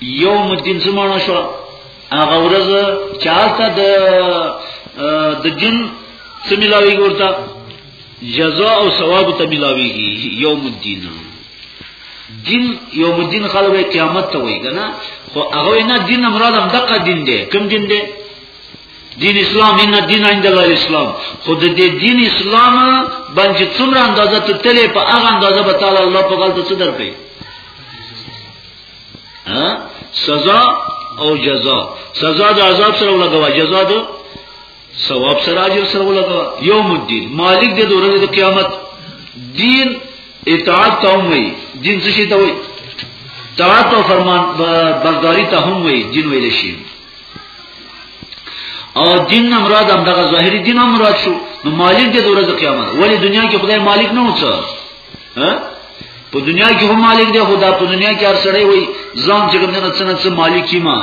یوم الدین زمانه شو هغه ورځ چاته د د جن سمیلاوی ورته جزاء او ثواب ته ملاوی یوم الدین دین یوم الدین خلک قیامت ته وایي کنه خو هغه نه دین مراد هم دغه دین دی کوم دین دی دین اسلام ان دین عند الله اسلام خود دې دین اسلام باندې څومره اندازه ته تلې په هغه اندازه به تعالی الله په غلطه څه درکې ها سزا او جزا سزا د عذاب سره ولګوا جزا د ثواب سره اجر سره ولګوا یوم الدین مالک دې د ورځې د قیامت دین اطاعت ته وي دین څه شي ته وي طاعت او فرمان برداری ته هم وي دین ویل شي او دین نه مراد هم دغه ظاهری دین هم مراد شو نو مالک دې د ورځې قیامت ولی دنیا کې خدای مالک نه وڅ ها په دنیا کې هم مالک دی خدا په دنیا کې هر سړی وای ځان چې کوم نه څنګه څه مالک ما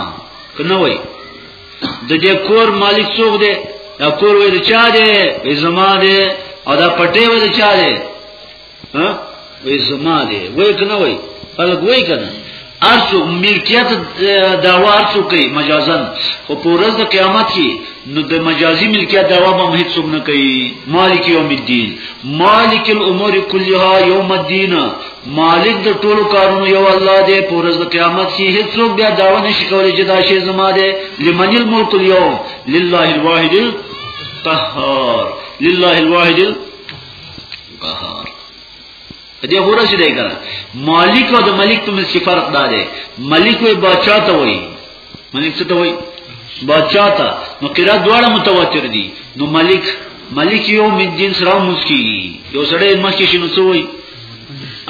کنه وای د دې کور مالک څوک دی دا کور وای چا دی زما دی او دا پټه وای چا دی ها وې زما دې وې کنه وې خلک وې کنه ارسو ملکیت داوا ارسو کوي مجازن خو پورز د قیامت کې نو د مجازي ملکیت داوا به هیڅ څوک نه کوي مالک یوم الدین مالک الامور کلها یوم الدین مالک د ټولو کارونو یو الله دی پورز د قیامت کې هیڅ څوک بیا داوا نشي کولای چې دا شی زما دی لمن الملک اليوم لله الواحد القهار لله الواحد القهار قهار دې غوړه شي دی کنه مالک او د ملک په منځ کې فرق دا دی ملک وي بچا ته وي ملک څه ته وي بچا ته نو قرات دواړه متواتر دي نو ملک ملک یو من جنس را مسکی یو سړی مخکې شنو څه وي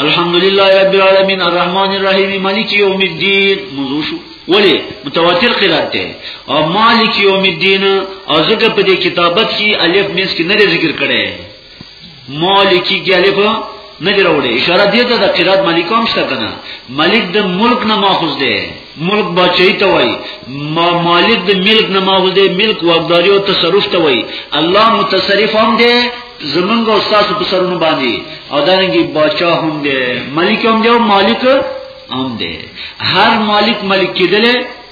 الحمدلله رب العالمین الرحمن الرحیم ملک یوم الدین موضوع شو ولی متواتر قرات ده او مالک یوم الدین او زګه په دې کتابت کې الف مس کې نه ذکر کړي مالکی کې الف نه دی راوړی اشاره دی ته د قرات ملک هم شته کنه ملک د ملک نه ماخذ دی ملک بچی ته وای ما مالک د ملک نه ماخذ دی ملک واقداری او تصرف ته وای الله متصرف هم دی زمونږ او تاسو په سرونو باندې او دانګي بچا هم دی ملک هم دی او مالک هم دی هر مالک ملک کېدل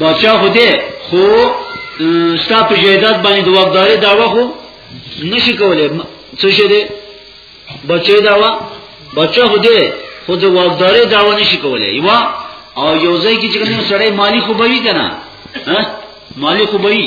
باچا خو دې خو ستا په جیدات باندې د واکداري دعوه خو نشي کولای څه شه دې بچي دعوه بچو خو دې خو د واکداري دعوه نشي کولای یو او یو ځای کې چې کوم سړی مالی خو بوي کنه ها مالی خو بوي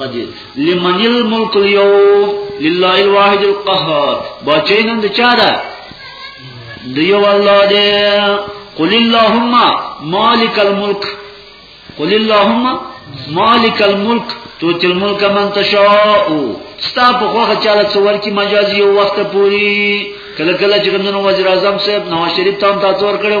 قدیر لمن الملک اليوم لله الواحد القهار بچی نن د چا ده د یو الله دی قل اللهم مالک الملک قل اللهم مالک الملک تو تل ملک من تشاء ستا په خوخه چاله څور کی مجازي یو وخت پوری کله کله چې ګندنو وزیر اعظم صاحب نواز شریف تام تاسو ور کړو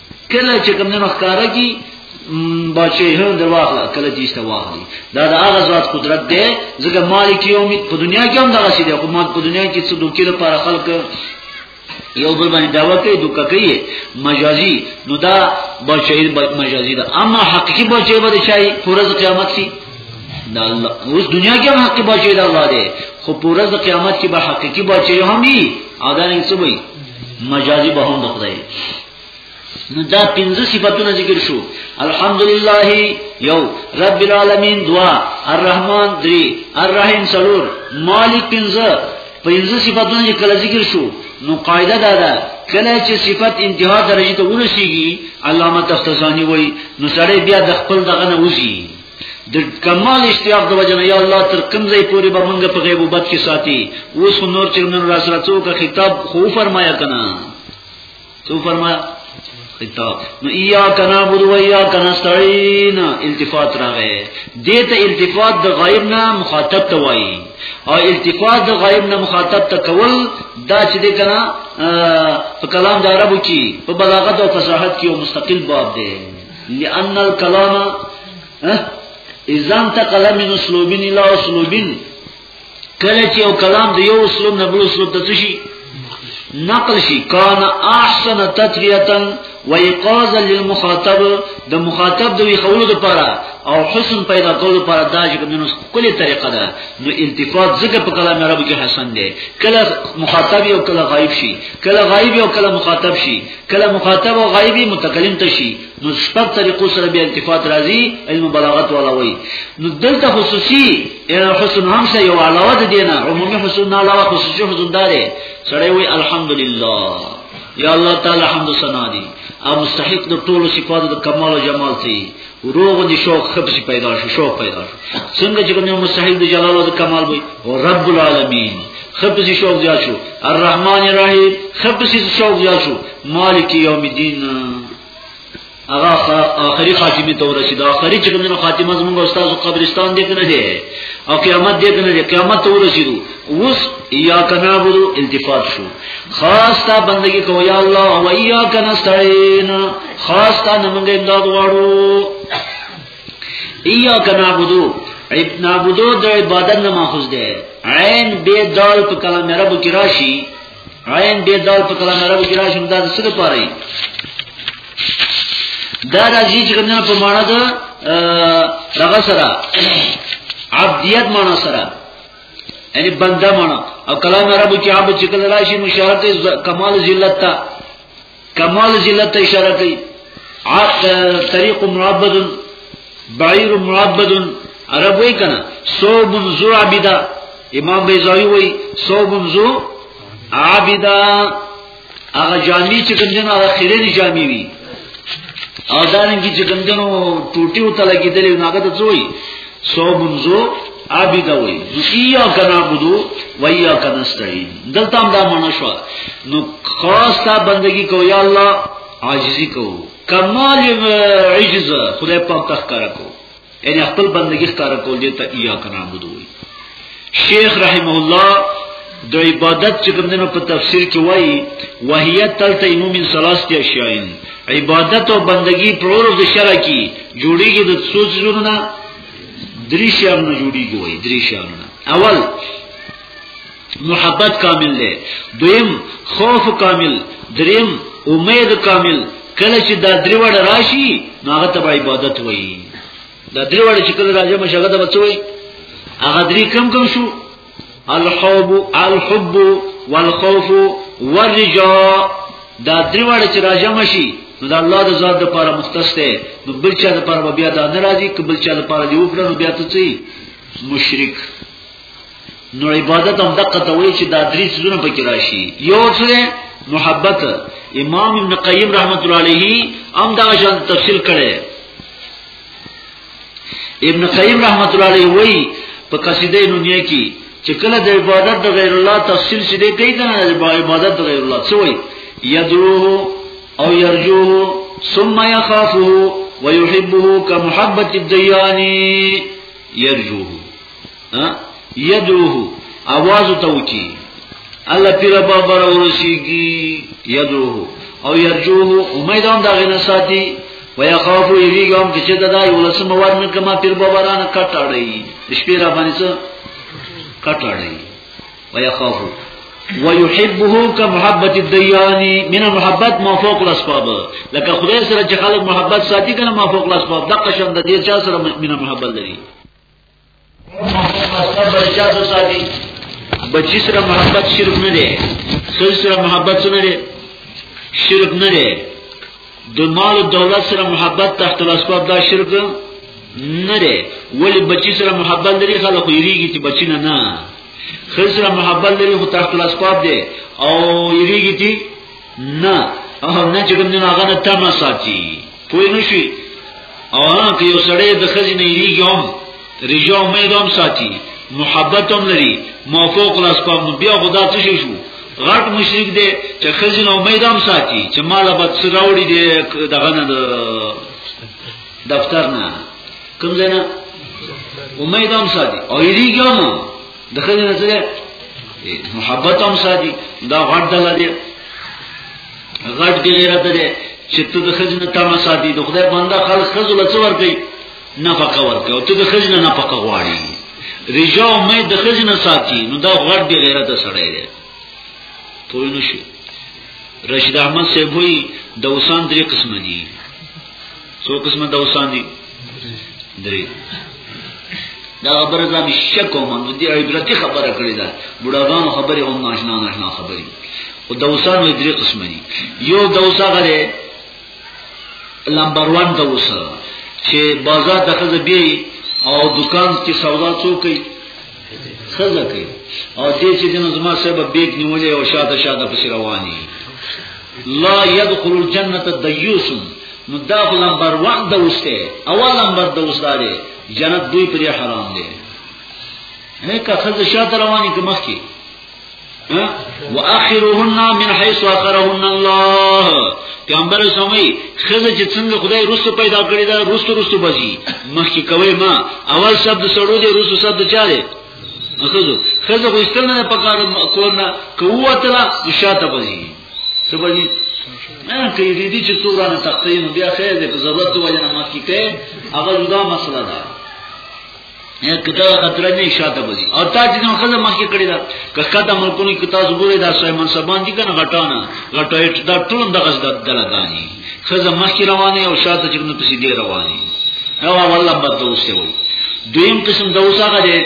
کله چې کوم نه ښکارا کی بچی هم درواخله کله دې ست واخلي دا د هغه ذات قدرت دی ځکه مالک یوم په دنیا کې هم دا شي دی خو ما په دنیا کې څه دوکې لپاره خلک یو بل باندې دعوه کوي دوکه کوي مجازي نو دا بچی مجازي ده اما حقيقي بچی به شي پرز قیامت کې دا الله اوس دنیا کې هم حقيقي بچی ده الله دی خو پرز قیامت کې به حقيقي بچی هم وي اذان یې سوي مجازي به هم د خدای نو دا پنځه صفاتونه ذکر شو الحمدلله یو رب العالمین دوا الرحمن دری الرحیم سلور مالک پنځه پنځه صفاتونه چې کله ذکر شو نو قاعده دا ده کله چې صفت انتها درجه ته ورسیږي علامه تفتزانی وایي نو سړی بیا د خپل دغه نه وځي د کمال اشتیاق د وجنه یا الله تر کوم ځای پورې به مونږ په غیبوبت کې ساتي اوس نور چې نن را سره څوک خطاب خو فرمایا کنه څو فرمایا خطاب نو ایا کنا بود و ایا کنا استعین التفات راغې دې ته التفات د غیب نه مخاطب ته وایي او التفات د غیب نه مخاطب ته کول دا چې دې کنا په کلام د عربو کې په بلاغت او فصاحت کې یو مستقل باب دی لأن الكلام اذا انتقل من اسلوب الى اسلوب کله چې یو کلام د یو اسلوب نه بل اسلوب ته شي نقل شي کان احسن تتریتا و ایقاظا للمخاطب د مخاطب د ویخولو لپاره او حسن پیدا کولو لپاره دا چې کومه کلی طریقه ده نو التفات ځکه په کلام عربي کې حسن دی کله مخاطب یو کله غایب شي کله غایب یو کله مخاطب شي کله مخاطب او غایبی متکلم تشي نو شپږ طریقو سره به التفات راځي علم بلاغت ولا وای نو دلته خصوصي حسن هم سه یو علاوه د دینه عمومي حسن نه علاوه خصوصي حسن داره سره وای الحمدلله یا الله تعالی حمد و ثنا دي او مستحق د ټولو صفاتو د کمال او جمال دی روغ دي شوق خپسي پیدا شو شوق پیدا شو څنګه چې کوم مستحیل دی جلال او کمال وي او رب العالمین خپسي شوق زیات شو الرحمن الرحیم خپسي شوق زیات شو مالک یوم الدین هغه اخري خاتمه ته ورسید اخري چې کوم خاتمه زموږ استاد قبرستان دې کنه دي او قیامت دې کنه دي قیامت ته ورسیدو اوس یا کنا بودو التفات شو خاص تا بندگی کو یا الله او یا کنا استعین خاص تا نمنګ امداد غواړو یا کنا بودو عیب نابودو د عبادت نه ماخذ ده عین به دال په کلام عربو کې راشي عین به دال په کلام عربو کې راشي دا څه څه پاره دا راځي چې کومه په معنا ده دغه سره عبدیت معنا سره یعنی بنده مانا او کلام عرب کې عام چې کله راشي مشارت کمال ذلت تا کمال ذلت ته اشاره کوي عاق طریق معبد بعیر معبد عرب وای کنه صوب ذو عبدا امام بیزاوی وای صوب ذو عبدا هغه جامې چې کوم دنو هغه خیرني جامې وي او دا رنګ چې کوم دنو ټوټي وته لګیدلې نو هغه ته څوي سو منزو عابد وي یا کنا بدو و یا کنا استعين دلته هم دا معنی شو نو خاص تا بندگی کو یا الله عاجزی کو کمال عجز خدای پاک تخکر کو یعنی خپل بندگی ښکار کول دي ته یا کنا بده وي شیخ رحم الله د عبادت چې کومنه په تفسیر کې وایي وهیت تلته ایمومن ثلاثه اشیاءین عبادت او بندگی پرور د شرع کی جوړیږي د څو څونو نه درې شیانو جوړیږي وایي درې شیانو اول محبت کامل دی دویم خوف کامل دریم امید کامل کله چې دا درې وړ راشي نو هغه ته عبادت وایي دا درې وړ چې کله راځي مشه هغه ته بچوي هغه درې کم کم شو الحب الحب والخوف والرجاء دا درې وړ چې راځي مشي نو دا الله د ذات لپاره مختص دی نو بل چا لپاره بیا دا نه راځي کبل چا لپاره دی وکړو بیا ته څه مشرک نو عبادت هم دقه ته وایي چې دا درې سونه پکې راشي یو څه محبت امام ابن قیم رحمت الله علیه هم دا شان تفصیل کړي ابن قیم رحمت الله علیه وایي په قصیده نونیه کې چې کله د عبادت د غیر الله تفصیل شې دی کوي دا عبادت د غیر الله څه وایي یدعوه او یرجوه ثم يخافه ويحبه كمحبة الديان يرجوه یدعوه आवाज ته وکی الله پیر بابا ورسیږي یدعوه او یرجوه امید هم دا غنه ساتي ويخاف یریګم چې دا دای ولسم ور نه کما پیر بابا را نه کټړی شپې را باندې څه کټړی ويخاف ويحبه كمحبه الديان من المحبت ما فوق الاسباب لکه خدای سره چې خلک محبت ساتي کنه ما فوق الاسباب دغه شند دې چا سره من محبت لري بچی سره محبت شرک نه دی سر سره محبت څه نه دی شرک نه دی د مال او دولت سره محبت تحت الاسباب دا شرک نه دی ولی بچی سره محبت لري خلک یریږي چې بچی نه نه خل سره محبت لري خو تحت الاسباب دی او یریږي چې نه او نه چې کوم نه هغه نه تمه ساتي پوه نشي او هغه یو سړی د خزینه یریږم رجو امیدوم ساتي محبت هم لري موفق لاس پام بیا خدا څه شو غټ مشرک دی چې خزینه امیدوم ساتي چې مال به څه راوړي دی دغه نه دفتر نه کوم ځای نه امیدوم ساتي او یریږم د خځې نه سره محبت هم ساتي دا غټ دل دی غټ دی غیرت دی چې ته د خځې نه تمه ساتي د خدای بنده خلک خځو لڅ ور کوي نفقه ور کوي او ته د خځې نه نفقه غواړي رجاو مې د خځې نه ساتي نو دا غټ دی غیرت سره دی پوه نه شي رشید احمد صاحب وی د اوسان درې قسم دي څو قسمه دوسان دي درې دا خبره زما شک او من دي عبرتي خبره کړې ده بډاګانو خبره هم ناشنا ناشنا خبري او دوسان وي درې قسمه دي یو دوسا غره لمبر 1 دوسا چې بازار دغه بي او دکان کې سودا څوکي خزه کوي او دې چې دنه زما سبب بیت نیولې او شاته شاته پس رواني لا يدخل الجنه الديوس نو دا خو نمبر 1 دوسته اول نمبر دوستاره جنت دوی پر حرام دي نه که خزه شاته رواني که مخکي واخرهن من حيث اخرهن الله پیغمبر سمي خزه چې څنګه خدای رسو پیدا کړی دا رسو رسو بزي مخکې کوي ما اول شب د سړو دي رسو شب د چاره خزه خزه خو استل نه پکار کول نه کوته لا شاته بزي سبزي نه کې دې دي چې سورانه تختې نو بیا خیر دې په ضرورت وجه نه مخکې کوي هغه دا مسله ده یا کدا خطر نه شاته بږي او تا چې نو خزه مخکې کړی دا که کدا ملکونی کې تاسو ګورئ دا سوی منصبان دي کنه غټانه غټایټ دا ټول د غزد دلګانی خزه مخکې روانه او شاته چې نو پسې دی روانه نو والله بده اوسه وي دویم قسم د اوسه غره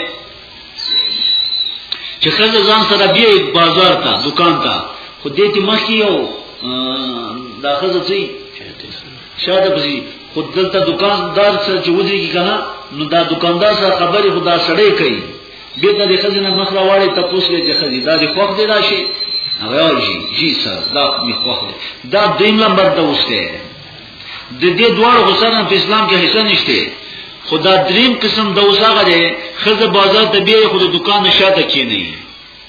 چې خزه ځان سره بیا بازار ته دکان ته خو دې ته مخکې یو دا خزه ځي شاته پسی خود دلته دکاندار سره چې ودی کی کنه نو دا دکاندار سره خبرې خدا سړې کوي به ته د خزینه مخ را واړی ته پوس لې چې خزی دا د خوخ دی راشي هغه جی جی سر دا می خوخ دی دا دیم لمبر ته وسته د دې دوه غسر په اسلام کې حصہ نشته خدا دریم قسم دوساغه دی خزه بازار ته بیا خود دکان شاته کې نه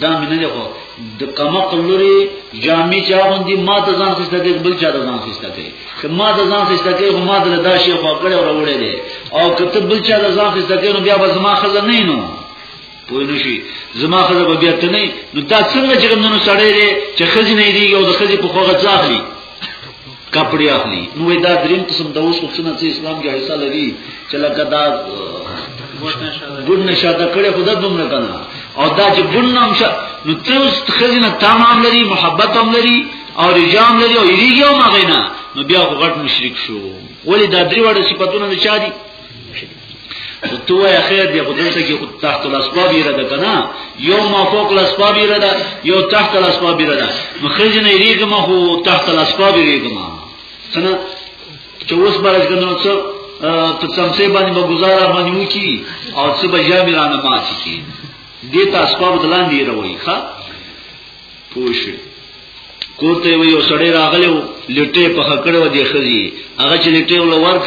دا مې نه دی خو د کمقل لوري جامع چا غوندي ما ته ځان خسته کوي بل چا ته ځان خسته کوي که ما ته ځان خسته کوي خو ما دل دا شی خو کړه او وروړي دي او که ته بل چا ته ځان خسته کوي نو بیا به زما خزه نه نو پوه نه شي زما خزه به بیا ته نه نو دا څنګه چې کوم نو سړی دی چې خزه نه دی او د خزه په خوغه ځاخلي کپڑے اخلي نو دا دریم قسم د اوس څخه چې اسلام کې حصہ لري چې لکه دا ګډ نشاته کړي خدا دومره کنه او دا چې ګډ نام شه نو ته اوس خزینه تمام لري محبت هم لري او رجام لري او یریږي او مغینا نو بیا غټ مشرک شو ولی دا درې وړه صفاتونه نه چاري او تو یا خیر دی خو دلته کې تحت الاسباب یې رده کنه یو ما فوق الاسباب یې رده یو تحت الاسباب یې رده مخرج نه ریګه ما خو تحت الاسباب یې ریګه ما څنګه چې اوس برج کنه څو ته څمڅه باندې به گزاره باندې وکی او څه به جامې رانه ماتي کی دې ته اسباب دلان دی روي ښا پوښ کوته یو سړی راغلی لټه په خکړه و دی خزي هغه چې لټه ول ورک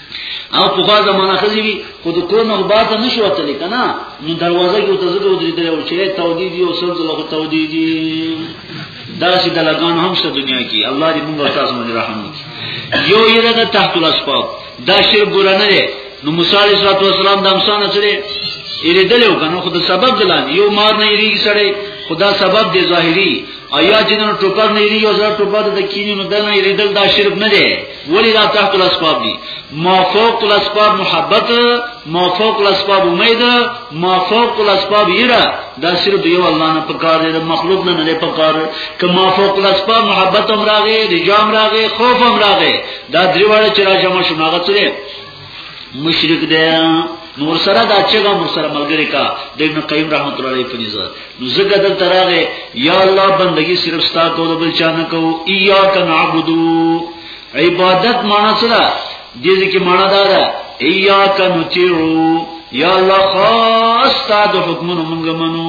او په خوا زمانہ خزی وی خو د کور نه بار ته نشو وتلی کنه نو دروازه کې ته زګو درې درې او چې تودی دی او سبز له تودی دی دا چې د لګان هم ست دنیا کې الله دې موږ تاسو باندې رحم وکړي یو یې د تحت الاسباب دا شر ګور نه دی نو موسی علیه السلام د امسان سره یې دل یو کنه خو د سبب دلان یو مار نه یې سره خدا سبب دی ظاهری ایا جنن ټوپر نه یې یو زړه ټوپر د کینې نو دنه یې دل دا شرک نه دی ولی دا تحت الاسباب دی ما فوق الاسباب محبت ما فوق الاسباب امید ما فوق الاسباب ایرا دا صرف یو الله نه پکار دی مخلوق نه نه پکار ک ما فوق الاسباب محبت امراغه رجام راغه خوف امراغه دا دریواله چې راځم شو ناغه مشرک دی نور سره دا چېګه مور سره ملګری کا د ابن قیم رحمت الله علیه په نظر نو زګه دل تراغه یا الله بندگی صرف ستا کو بل چا نه کو ایاک نعبدو عبادت معنا سره دې ځکه معنا دا ده ایاک نطیعو یا الله خاص تا د حکمونو مونږ منو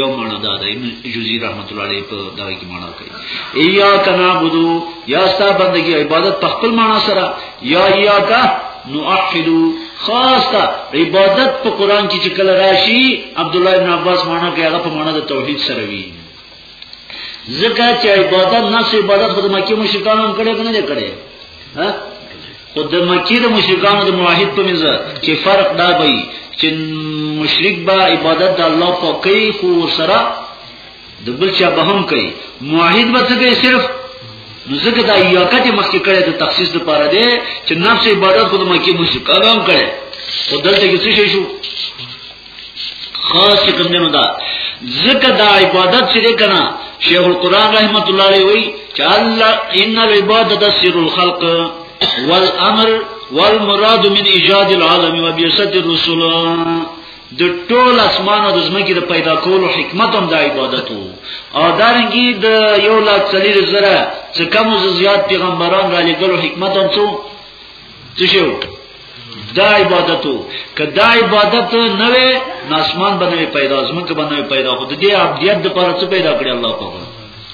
یو معنا دا ده ابن جوزی رحمت الله علیه په دغه کې معنا ایا کنا بدو یا ستا بندگی عبادت په خپل معنا سره یا یا کا نوحدو خاص تا عبادت په قران کې چې کله راشي عبد الله ابن عباس معنا کې هغه په معنا د توحید سره وی زکه چې عبادت نه سي عبادت خود مکه مشرکان هم کړي کنه نه کړي ها خود مکه د مشرکان د موحد په منځ کې فرق دا وي چې مشرک با عبادت د الله په کوي خو سره د بل چا به هم کوي موحد به څه صرف نو ځکه دا یو کته مخکې کړي د تخصیص لپاره دی چې نفس عبادت خود مکه مو شي کلام کړي او دلته کې څه شو خاص کوم نه دا ځکه دا عبادت چې کنه شیخ القران رحمت الله علیه وی چې الله ان العبادت سر الخلق والامر والمراد من ایجاد العالم وبیست الرسول د ټول اسمان او د زمکې د پیدا کولو حکمت هم د عبادت وو او دا رنګي د یو لا څلیر زره څه کم او زیات پیغمبران را لګلو حکمت هم څو څه شو دا عبادت وو که دا عبادت نه وي نو اسمان باندې پیدا زمکه باندې پیدا خو د دې عبادت لپاره څه پیدا کړی الله پاک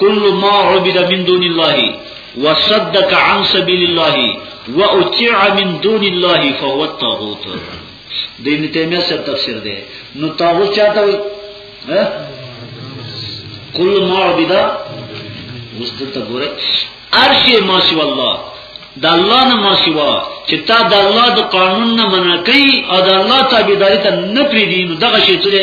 کل ما عبد من دون الله وصدق عن سبيل الله واطيع من دون الله فهو الطاغوت د ابن تیمیه سره تفسیر دی نو طاغوت چاته وي کل ما عبد اوس دلته ګوره ارشی ما سوا الله د الله نه ما سوا چې تا د الله د قانون نه منع کوي او د الله تابعداري ته نه پریدي نو دغه شی څه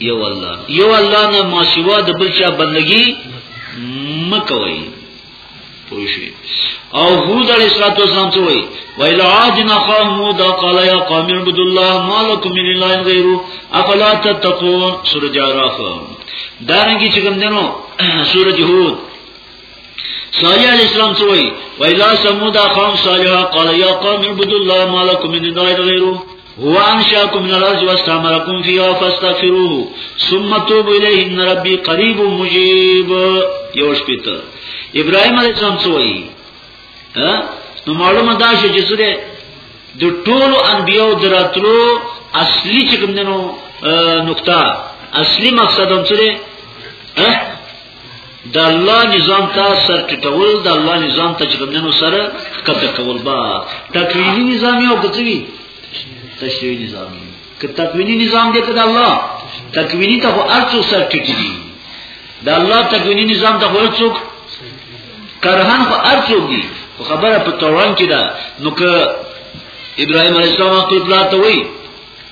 یو الله یو الله نه ما سوا د بل چا بندگی مکوئ پوشی او هود علیہ الصلوۃ والسلام څه وای ویل عادنا قومود قال یا قوم عبد الله ما لكم من اله غیره افلا تتقون سورۃ اعراف دارنګي چې کوم دنو سورۃ هود صالح علیہ السلام څه وای ویل سمود قوم صالح قال یا قوم عبد الله ما لكم من اله غیره وانشاكم من الارض واستعمركم فيها فاستغفروه ثم توبوا اليه ان ربي قريب مجيب یوش پیته ابراهيم عليه السلام سوئی ها نو معلومه دا شو چې سره د ټولو انبيو دراتلو اصلي چې کوم نو نقطه اصلي مقصد هم سره د الله نظام ته سر ټټول د الله نظام ته چې کومنو سره کته کول با تکوینی نظام یو کوي تشریعي نظام که تکوینی نظام دې کړه الله تکوینی ته ارڅو سر ټټی دي د الله تکوینی نظام ته ورڅو کرهن خو ارڅو دي خو خبره په توران کې ده نو که ابراهيم عليه السلام خپل پلار ته وایي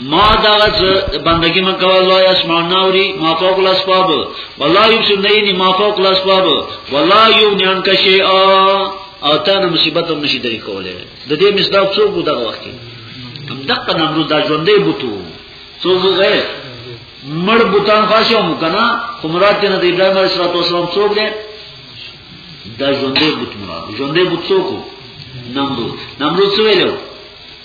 ما دا بندگی من کول لا یسمع نوری ما فوق الاسباب ولا یبسر نینی ما فوق الاسباب ولا یونی انک شیئا او تا نه مصیبت هم نشي درې کوله د دې مصداق څوک وو دغه وخت هم دغه نمرود دا ژوندې بوتو څوک غیر مړ بوتان خاصه مو کنه خو مراد نه د ابراهیم علیه السلام څوک دی دا ژوندې بوت مراد ژوندې بوت څوک نمرود نمرود څه ویلو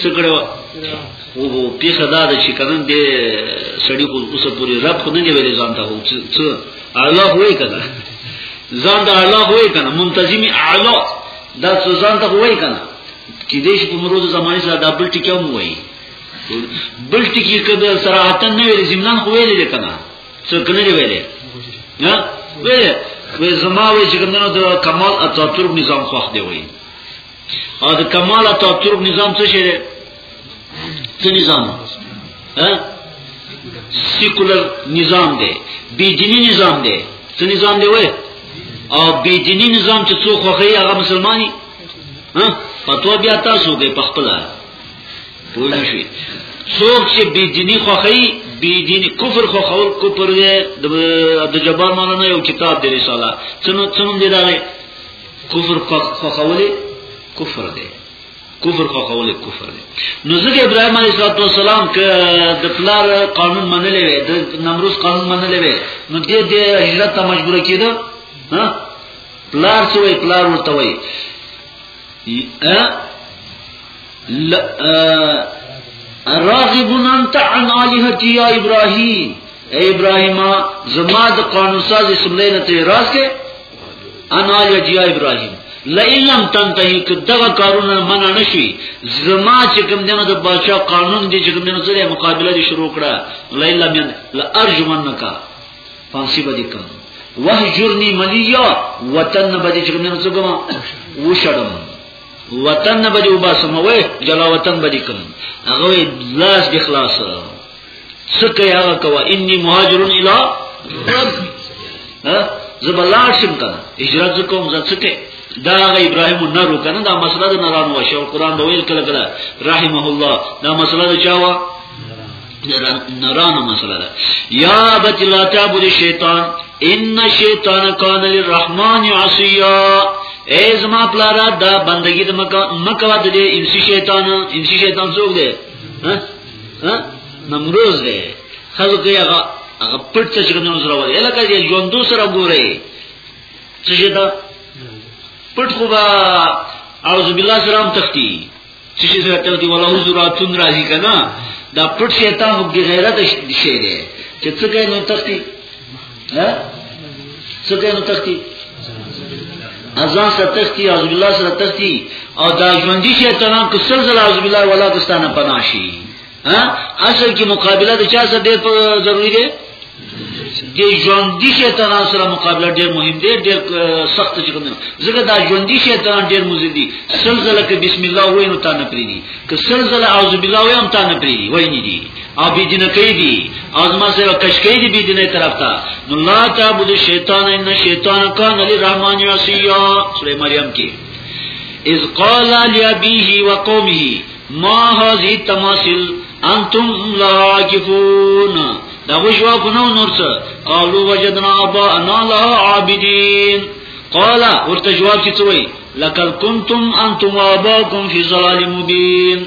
څه کړو او پیسه دا ده چې کنن دې سړی خو اوسه پوری رب خو نه دی ویلې ځان ته هو څه الله وې کنه ځان ته الله وې کنه منتظم اعلی دا څه ځان ته وې کنه چې دې شي په مروز زمانه سره ډبل ټکی هم وې بل ټکی کده صراحتن نه ویلې زمنان خو ویلې کنه څه کنه دی ویلې نه ویلې وې زما وې چې کنه د کمال اتاتورک نظام خوښ دی وې او د کمال اتو ترک نظام څه شي څه نظام ها سیکولر نظام دی بیجنی نظام دی څه نظام دی وای او بیجنی نظام چې څو خوخی هغه مسلمانی ها پتو بیا تاسو کې پخپلا پوه نشئ څوک چې بیجنی خوخی بیجنی کفر خوخول کفر دی د جبار مولانا یو کتاب دی رساله څنو څنو دی دا کفر خوښول کفر دی کفر خوښول کفر دی نو ځکه ابراهيم عليه السلام ک د پلار قانون منلې وي د نمروز قانون منلې وي نو دې دې هجرت ته مجبور کیده ها پلار څه وي پلار ورته وي راغبون انت عن آلهتی یا ابراهیم اے ابراهیم زما د قانون ساز سملې نه ته راز کې انا یجی ابراهیم لئن لم تنتهی که دغه کارونه منع نشي زما چې کوم دنه د بادشاہ قانون دی چې کوم دنه سره مقابله دي شروع کړه لئن لم ين لارجمنک فانسی بدی کم وحجرنی ملیا وطن بدی چې کوم دنه څه کوم وشړم وطن بدی وباسم وې جلا وطن بدی کم هغه لاس بخلاص سکه هغه کوا انی مهاجرون الی ربی ها زبلار شم کنه هجرت کوم زه سکه دا غ ابراهیم نرو کنه دا مسله د نرانو وشه او قران دا ویل کله کله رحمه الله دا مسله د چاوا نرانو مسله ده یا بت لا تعبد شیطان ان شیطان کان للرحمن عصیا ای زما پلارا دا بندگی د مکه مکه د انسی شیطان انسی شیطان څوک دی ها ها نمروز دی خلک یې هغه هغه پټ څه څنګه نو سره وایي لکه یې ژوندو سره ګوري څه شي دا پټ خو با اعوذ بالله سلام تختی څه شي سره تختی ولا حضوراتون راځي کنه دا پټ شیطان وګړي غیرت شي دی چې څه کوي نو تختی ها څه کوي نو تختی ازان سره تختی اعوذ بالله سره تختی او دا ژوندۍ شیطانان کو سل زل اعوذ بالله ولا دستانه پناشي ها اصل کې مقابله د چا سره ډېر ضروری دی د ژوندۍ شیطانان سره مقابله ډېر مهم دی ډېر سخت چې کوم ځکه دا ژوندۍ شیطانان ډېر مزي دي سل زل کې بسم الله وینو تا نه پریدي که سل زل اعوذ بالله ویم تا نه پریدي وای نه دي او بيدین کوي دي او زما سره کش کوي دي بيدینه طرف ته نو لا تعبد شیطان ان شیطان کان للرحمن یسیا سوره مریم کې اذ قال لابيه وقومه ما هذه تماثيل انتم لا عاكفون دا وشوا کنو نور څه قالو وجدنا ابا انا لا عابدين قال ورته جواب چې څه وای لقد كنتم انتم واباكم في ضلال مبين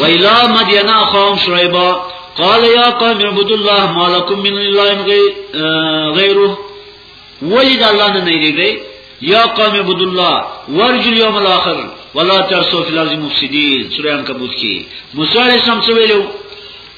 ویلا مدینا قوم شعیبا قال یا قوم عبد الله ما لكم من اله غیره ولید الله نه نه دیږي یا قوم عبد الله ورجو یوم الاخر ولا ترسو فی الارض مفسدین سورہ عنکبوت کی موسی علیہ السلام څه ویلو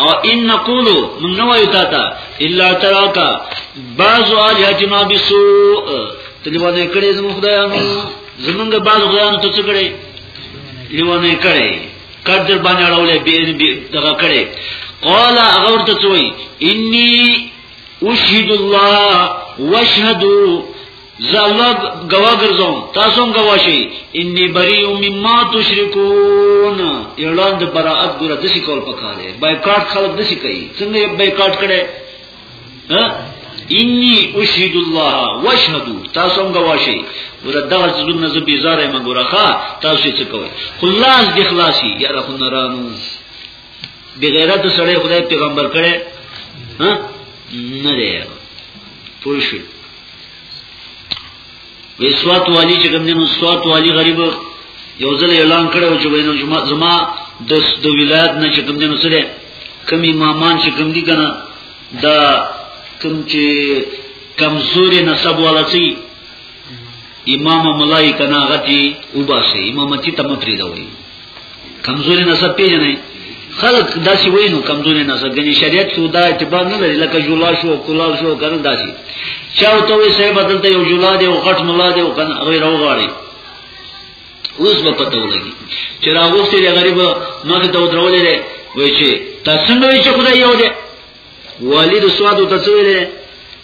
او ان نقولو من نو وایو تا تا الا تراکا بعض آلیاتنا بسو تلیوانه کړي زمو خدایانو زمونږ بعض خدایانو ته څه کړي لیوانه کړي کړ در باندې اړولې به دغه کړي قال اغور ته څوي اني اشهد الله واشهدوا زه الله گواه ګرځوم تاسو هم گواه شئ انی بری مما تشرکون اعلان د براءت ګره د څه کول پکاره بایکاټ خلک د څه کوي څنګه بایکاټ کړي ها انی اشهد الله واشهدو تاسو هم گواه شئ ګره دا ځلون نه بیزاره ما ګره ښا تاسو څه کوي خلاص د اخلاصي یا رحمن رانو بغیرت سره خدای پیغمبر کړي ها نه دی پوه شئ وی سوات والی چې کوم دینو سوات والی غریب یو ځل اعلان کړو چې وینو جمعه زما د د ولایت نه چې کوم دینو سره کوم امامان چې کوم دي کنه دا کوم چې کمزوري نسب والا سي امام ملای کنا غتی وباسي امامتی تمتری دا وی کمزوري نسب پیژنې خلق داسې وینو کمزوري نسب غني شریعت کې دا اعتبار نه لري لکه جولا شو کولال شو کنه داسې چاو ته وي سه بدلته یو جولا دی او غټ ملا دی او کنه غیر اوغاړي اوس په پته ولګي چې راغوښتي دی غریب مخ ته ودرولې دی وای چې تاسو نو چې خدای یو دی والد سواد ته څه ویلې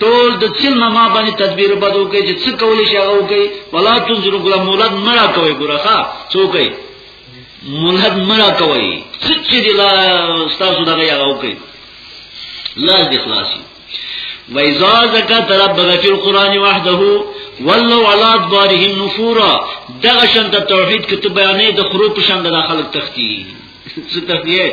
ټول د څل نه ما باندې تدبیر بدو کې چې څه کول شي هغه کوي ولا تنظر ګره مولد مرا کوي ګره ها څوک کوي مولد مرا کوي څه چې دی لا تاسو دغه هغه کوي لا دې خلاصي وایذا زکات رب غفی القران وحده ولو علی ادبارهم نفورا دغه شان د توحید کتب بیانې د خروپ شان د خلق تختی څه تختی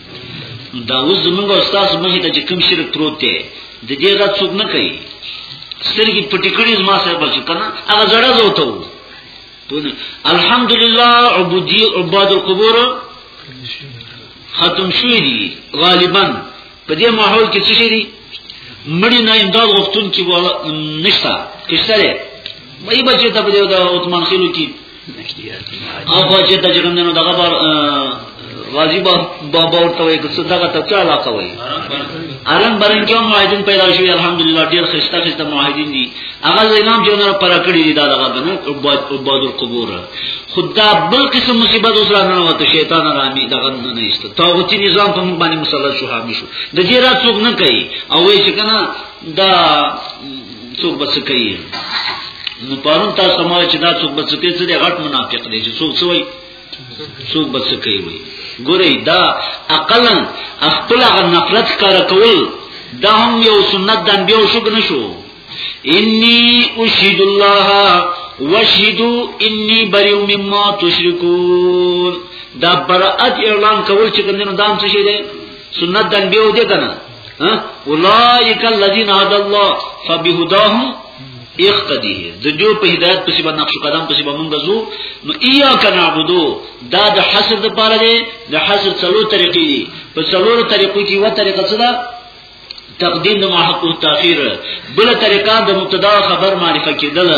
دا اوس زمونږ استاد مخې ته چې کوم شرک پروت دی د دې رات څوک نه کوي سترګې پټې کړې زما سره بچ کنه هغه زړه زوته وو الحمدلله عبودی عباد القبور ختم شوی دی غالبا په دې ماحول کې څه شي دی مړی نه امداد غوښتون کې نشتا کشتره مې بچی ته په دې د عثمان خېلو کې او په چې ته جرم نه دغه بار واجب بابا ورته وي که دغه ته چا علاقه وي ارن برن کې معاهدین پیدا شوی الحمدلله ډیر خسته خسته معاهدین دي هغه امام جنرال پر کړی دی دا دغه بنو عباد القبور خدا بل قسم مصیبت اوس راغله وته شیطان رامي دغه نه نشته طاغوتی نظام په موږ باندې مسلط شو حامی شو د جیرات څوک نه کوي او وایي چې کنه دا څوک بس کوي نو پرون تاسو ما چې دا څوک بس کوي چې د غټ منافق دی چې څوک سوی څوک بس کوي وي ګورې دا اقلا خپل غ نفرت کار کول دا هم یو سنت د انبیو شو کنه شو انی اشهد الله واشهدو انی بری مما تشركون دا برأت اعلان کول چې کنه دا هم څه شي دی سنت د انبیو دی کنه اولائک الذین هدى الله فبهداهم اقتدیه د جو په هدایت پسې باندې نقش قدم پسې باندې غزو نو ایا کنعبدو دا د حصر د پاره دی د حصر څلو طریقې دي په څلو طریقو کې و طریقه څه ده تقدیم د محق او تاخير بل طریقه د مبتدا خبر معرفه کېدل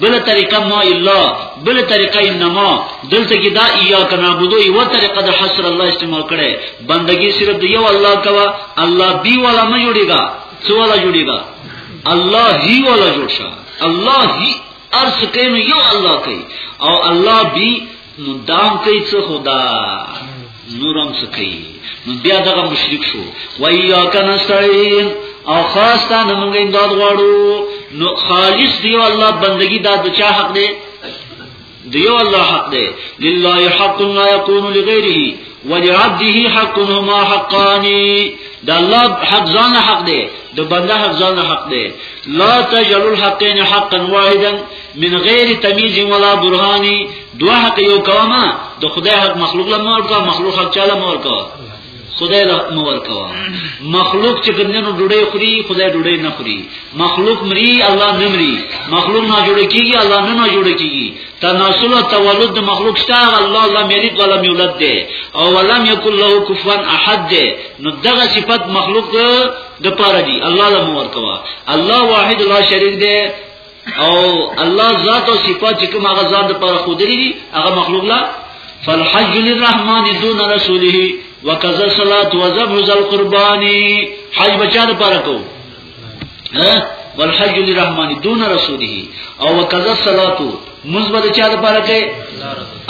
بل طریقه ما الا بل طریقه انما دلته کې دا ایا کنعبدو یو طریقه د حصر الله استعمال کړي بندگی صرف د یو الله کوا الله بی والا مې جوړیږي څو والا جوړیږي الله هی والا جوړ شه الله هی ارس کین یو الله کوي او الله بی نو دام کوي څه خدا نورم څه کوي نو بیا دغه مشرک شو ویا کنستاین او خاص تا نه مونږ امداد غواړو نو خالص دی الله بندگی دا د چا حق دی دیو الله حق دی لله حق لا يكون لغيره ولعبده حق هما حقان د الله حق ځان حق دی د بنده حق ځان حق دی لا تجعل الحقين حقا واحدا من غير تمييز ولا برهان دوه حق یو کوما د خدای حق مخلوق له مور کا مخلوق حق چاله مور کا خدای لا مور کوا مخلوق چې ګندنو ډوډۍ خوري خدای ډوډۍ نه خوري مخلوق مري الله نه مري مخلوق نه جوړ کیږي الله نه نه جوړ کیږي تناسل او تولد د مخلوق شته الله الله میلید ولا میولد ده او ولم یکن له کفوا احد ده نو دغه صفت مخلوق د پاره دي الله لا مور کوا الله واحد لا شریک ده او الله ذات او صفات چې کوم هغه ځان د پر خودري دي هغه مخلوق لا فالحج للرحمن دون رسوله وکذا صلات وذبح ذل قربان حج بچا د پر کو ها والحج للرحمن دون رسوله او وکذا صلات مثبت چا د پر کې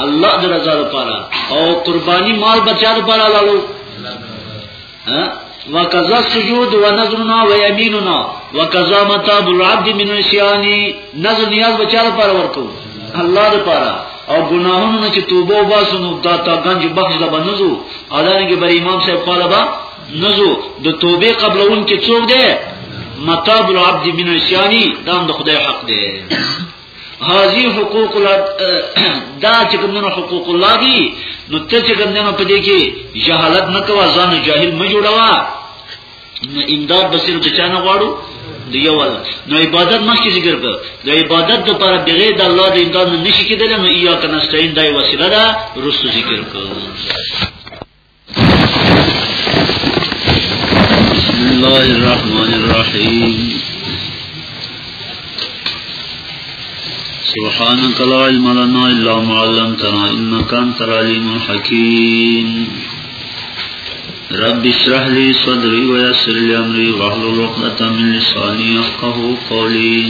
الله د رضا لپاره او قرباني مال بچا د پر لالو وکذا سجود و نظرنا و یمیننا وکذا متاب العبد من نسیانی نظر نیاز بچاره پر ورکو الله دې پاره او ګناهونو نه چې توبه وباسو نو دا تا گنج بخش ده بنزو اذان کې بر امام صاحب قال با نزو د توبه قبلون کې څوک ده متاب العبد من نسیانی دا د خدای حق ده هاذي حقوق الله دا چې کومه حقوق الله دي نو ته چې کومه په دې کې جهالت نه کوه ځان جاهل مې جوړوا نو امداد بصیر ته چانه غواړو دی یو الله نو عبادت مخکې ذکر کړ د عبادت لپاره بغیر د الله د امداد نه نشي کېدل نو یا کنه ستاین دای وسیله ده رسو ذکر کړ بسم الله الرحمن الرحیم سبحانك لا علم لنا إلا ما علمتنا إنك أنت العليم الحكيم رب اشرح لي صدري ويسر لي امري واحلل عقدة من لساني يفقهوا قولي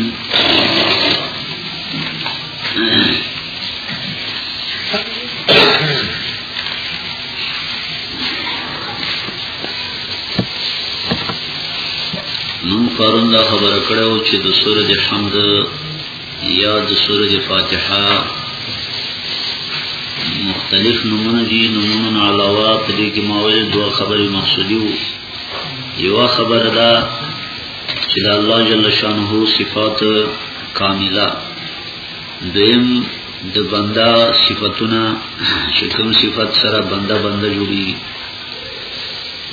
نن پرون دا خبره کړو چې د سورې د حمد یا د سورې د فاتحه مختلف نمونه دي نمونه علاوه په دې کې ما ویل دوه خبرې مقصودی وو یو خبره ده چې د الله جل شانه صفات کامله دویم د بنده صفاتونه چې کوم صفات سره بنده بنده جوړي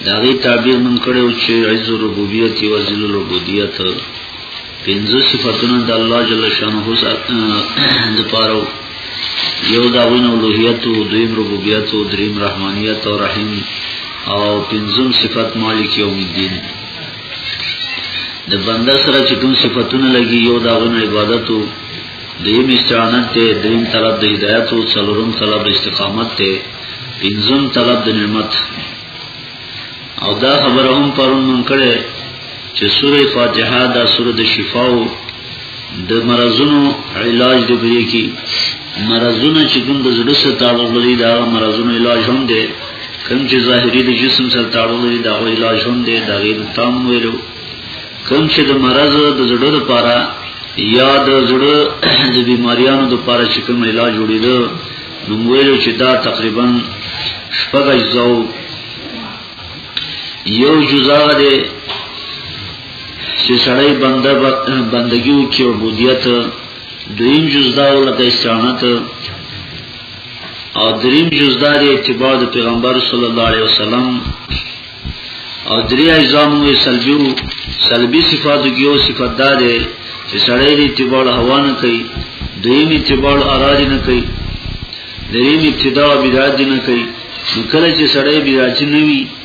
دا غي تعبیر من کړو چې عز ربوبیت او ذل ربوبیت پنځه صفاتونه د الله جل شانه د پاره یو دا ونه اولوہیت او دویم ربوبیت او دریم رحمانیت او رحیم او پنځم صفات مالک یوم الدین د بنده سره چې کوم صفاتونه لګي یو دا غو عبادت او دیم استعانت ته دیم طلب د هدایت او څلورم طلب استقامت ته پنځم طلب د نعمت او دا خبره هم پرون من کړه چې سوره فاتحه دا سوره د شفا او د مرزونو علاج دی بری کی مرزونه چې کوم د زړه سره تعلق لري دا مرزونو علاج هم دی کوم چې ظاهري د جسم سره تعلق لري دا علاج هم دی دا غیر تام ویلو کوم چې د مرز د زړه لپاره یا د زړه د بیماریانو لپاره چې کوم علاج جوړی دی نو ویلو چې دا تقریبا شپږ اجزاو یو جزا ده چې سړی بنده بندگی او کې عبودیت دویم جز دا ولکه استعانت او دریم جز دا دی اتباع د پیغمبر صلی الله علیه وسلم او درې ایزام وی سلبیو سلبی صفاتو کې او صفات دا دی چې سړی دې اتباع هوا نه کوي دویم اتباع اراده نه کوي دریم ابتداء بدعت نه کوي نو کله چې سړی بدعت نه وي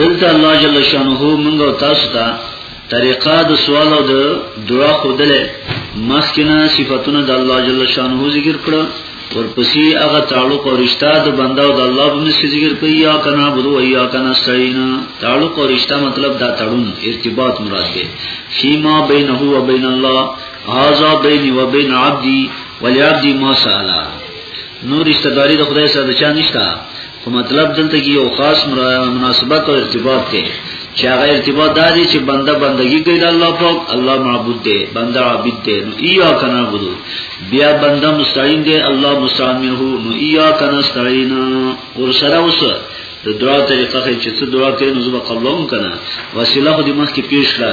دلته الله جل شانه موږ او تاسو ته طریقه د سوال او د دعا خودلې مخکنا صفاتونه د الله جل شانه ذکر کړو ورپسې هغه تعلق او رشتہ د بنده او د الله په منځ کې ذکر کوي یا کنا بدو او یا کنا سعین تعلق او رشتہ مطلب دا تړون ارتباط مراد دی فيما بينه و بين الله هاذا بيني و بين عبدي ولعبدي ما سالا نو رشتہ داری د خدای سره چا نشته خو مطلب دلته کې یو خاص مناسبت او ارتباط دی چې هغه ارتباط دا دی چې بنده بندگی کوي د الله پاک الله معبود دی بنده عابد دی نو ایا کنا بودو بیا بنده مستعین دی الله مستعان منه نو ایا کنا استعین ور سره اوس د دعا طریقه خې چې څه دعا کوي نو زما قبلوم کنه وسیله خو دې مخ کې پیښ کړه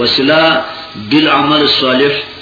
وسیله بالعمل الصالح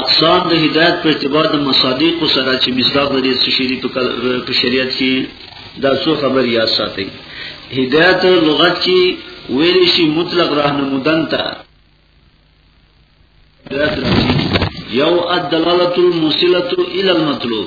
اقسام د هدایت په اعتبار د مصادیق سره چې مصداق لري څه شي په شریعت کې دا څو خبر یا ساتي هدایت لغت کې ویل شي مطلق راهنمودن ته یو الدلاله الموصله الى المطلوب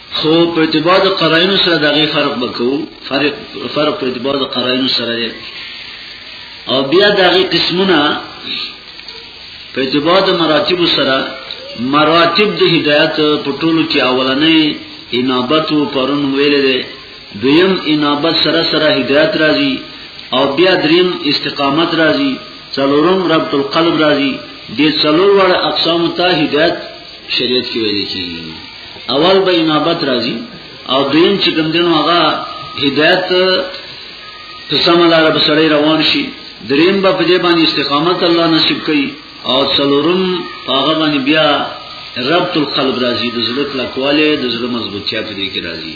خو په اعتبار د قرائنو سره دغه فرق وکړو فرق فرق په اعتبار د قرائنو سره دی او بیا دغه قسمونه په اعتبار د مراتب سره مراتب د هدایت په ټولو کې اولنې انابت او پرون ویل دي دویم انابت سره سره هدایت راځي او بیا دریم استقامت راځي څلورم ربط القلب راځي د څلور وړ اقسام ته هدایت شریعت کې ویل کیږي اول به انابت راځي او دویم چې کوم دینو هغه هدایت په سم لار به سړی روان شي دریم به په دې باندې استقامت الله نصیب کوي او څلورم هغه باندې بیا ربط القلب راځي د زړه کلکواله د زړه مضبوطیا په دې کې راځي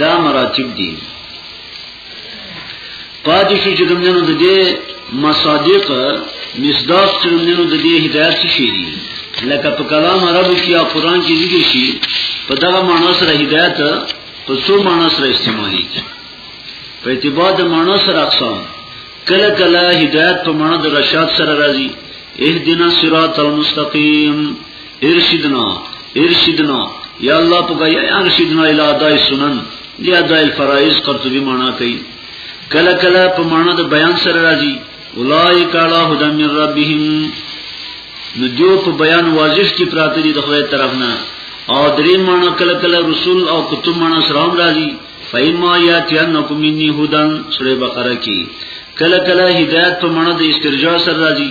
دا مراتب دي پاتې شو چې کوم جنو د دې مصادیق مصداق چې کوم جنو د دې هدایت څه شي دي لکه په کلام عربو کې او قران کې ذکر شي په دغه معنی سره هدایت په څو معنی سره استعمالي په اعتبار د معنی سره اقسام کله کله هدایت په معنی د رشاد سره راځي اهدنا صراط المستقیم ارشدنا ارشدنا یا الله پکا یا ارشدنا الی ادای سنن دی ادای الفرائض قرطبی معنا کوي کله کله په معنا د بیان سره راځي اولایک علی هدی من ربهم نو دیو په بیان واضح کی پراته دي د خدای طرف نه او درې معنا کله کله رسول او کتب معنا سره راځي فایما یاتینکم منی هدن سوره بقره کې کله کله هدایت په معنا د استرجاع سره راځي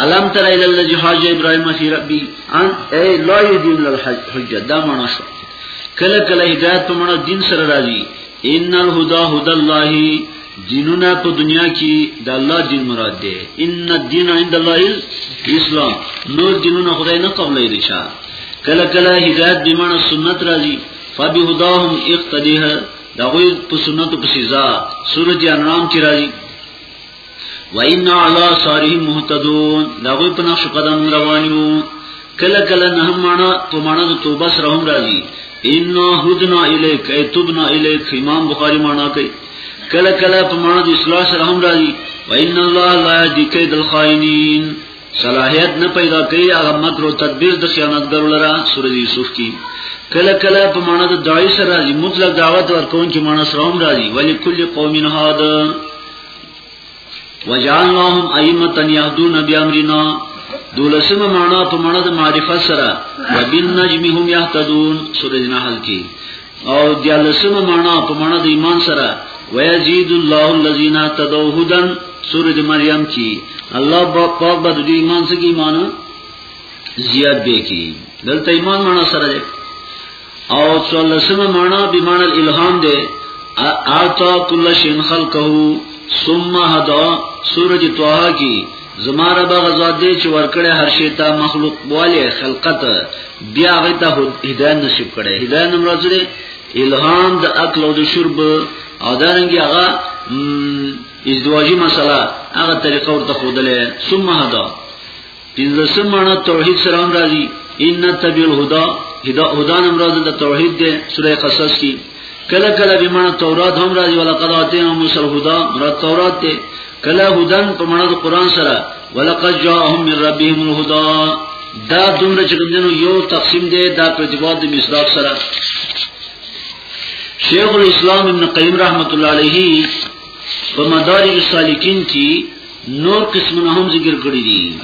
علم تر الى الذي حاج ابراهيم في ربي ان اي لا يدين للحجه دا معنا شو کله کله هدایت په معنا دین سره راځي ان الهدى هدى الله دینونه په دنیا کې د الله دین مراد دی ان الدين عند الله الاسلام نور دینونه خدای نه قبلې رشا کله کله هدایت به معنا سنت راځي فبهداهم اقتدیه دا غوی په سنتو په سزا سورۃ انعام کې راځي و ان علی ساری مهتدون دا غوی په نقش قدم روانیو کله کله نه معنا په معنا د توبه سره هم راځي ان هدنا الیک ای تبنا الیک امام بخاری معنا کوي کله کله په معنا د اصلاح سره هم راځي و ان الله لا یهدی کید الخائنین صلاحیت نه پیدا کوي هغه مکر او تدبیر د خیانتګرو لره سورې یوسف کې کله کله په معنا د دای سره راځي مطلق دعوت ورکون کې معنا سره هم راځي ولی کل قوم هاد وجعلناهم ائمه يهدون بامرنا دولسم معنا په معنا د معرفت سره وبن نجمهم يهتدون سورې نحل کې او دیالسم معنا په معنا د ایمان سره ويزيد الله الذين تدعو هدى سورې مریم کې الله پاک به د ایمان څخه ایمان زیات به کې دلته ایمان معنا سره او څلسمه معنا به معنا الهام ده اعطا کل شین خلقه ثم هدا سورج طه کی زماره به غزا دې چې ورکړې هر شی ته مخلوق بواله خلقت بیا غي ته هدایت نصیب کړي هدایت نمرزره الهام د عقل او د شرب او دارنګ هغه ازدواجی مسله هغه طریقه ورته خودلې ثم هدا پنځم معنا توحید سره هم راځي ان تبیل هدا هدا هدا نم راځي د توحید د سوره قصص کې کله کله به معنا تورات هم راځي ولقد اتینا موسی الهدى مراد تورات ته کله هدن په معنا د قران سره ولقد جاءهم من ربهم الهدى دا دومره چې کومنو یو تقسیم دی دا په جواب د مصداق سره شیخ الاسلام ابن قیم رحمت الله علیه په مدارج السالکین کې نور قسمونه هم ذکر کړی دي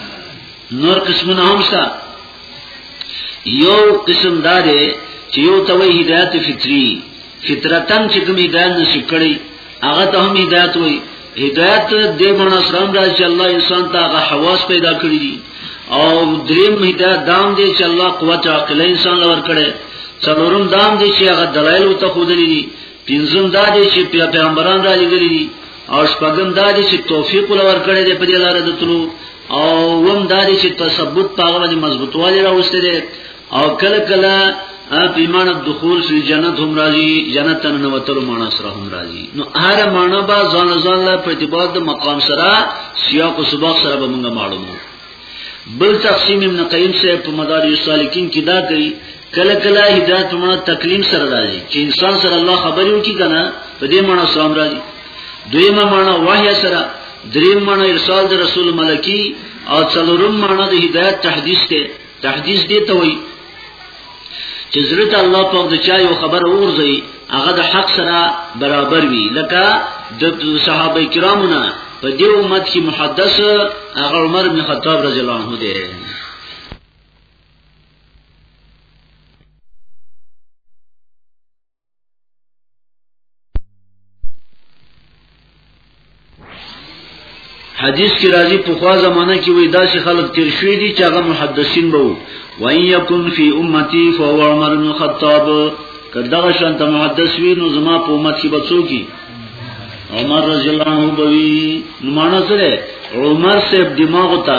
نور قسمونه هم سا یو قسم دا دی چې یو ته وی هدایت فطری فطرتن چې کوم هدایت نشي کړی هغه ته هم هدایت وی هدایت دې باندې سلام راځي الله انسان ته هغه حواس پیدا کړی دي او دریم هدایت دام دې چې الله قوت عقل انسان لور کړي څلورم دام دې چې هغه دلایل او ته خودلې دي پنځم دا دی چې پیغمبران را لګري دي او شپږم دا دی چې توفیق ولور کړی دی په دې لار د تلو او وم دا دی چې تثبت پاغه باندې مضبوطوالی راوستي دي او کله کله پیمانه دخول فی جنت هم راضی جنت تن نو تر معنا سره هم راضی نو هر معنا با ځان ځان له پرتباد د مقام سره سیاق او سباق سره به موږ معلومو بل تقسیم ابن قیم سے په مدارج سالکین کې دا کوي کله کله هدایت په معنا تکلیم سره راځي چې انسان سره الله خبرې وکړي کنه په دې معنا سلام راځي دویمه معنا وحی سره دریم معنا ارسال د رسول ملکی او څلورم معنا د هدایت تحدیث ته تحدیث دی ته وایي چې زړه ته الله پاک د چا یو خبر اورځي هغه د حق سره برابر وي لکه د صحابه کرامو نه په دې امت کې محدث هغه عمر بن خطاب رضی الله عنه دی حدیث کی راضی په خوا زمانہ کې وای داسې خلک تیر شوی دي چې هغه محدثین به وو وان یکن فی امتی فهو عمر بن الخطاب کداغه شان ته محدث وی نو زما په امت کې بچو کی عمر رضی الله عنه بوی نو معنا سره عمر صاحب دماغ ته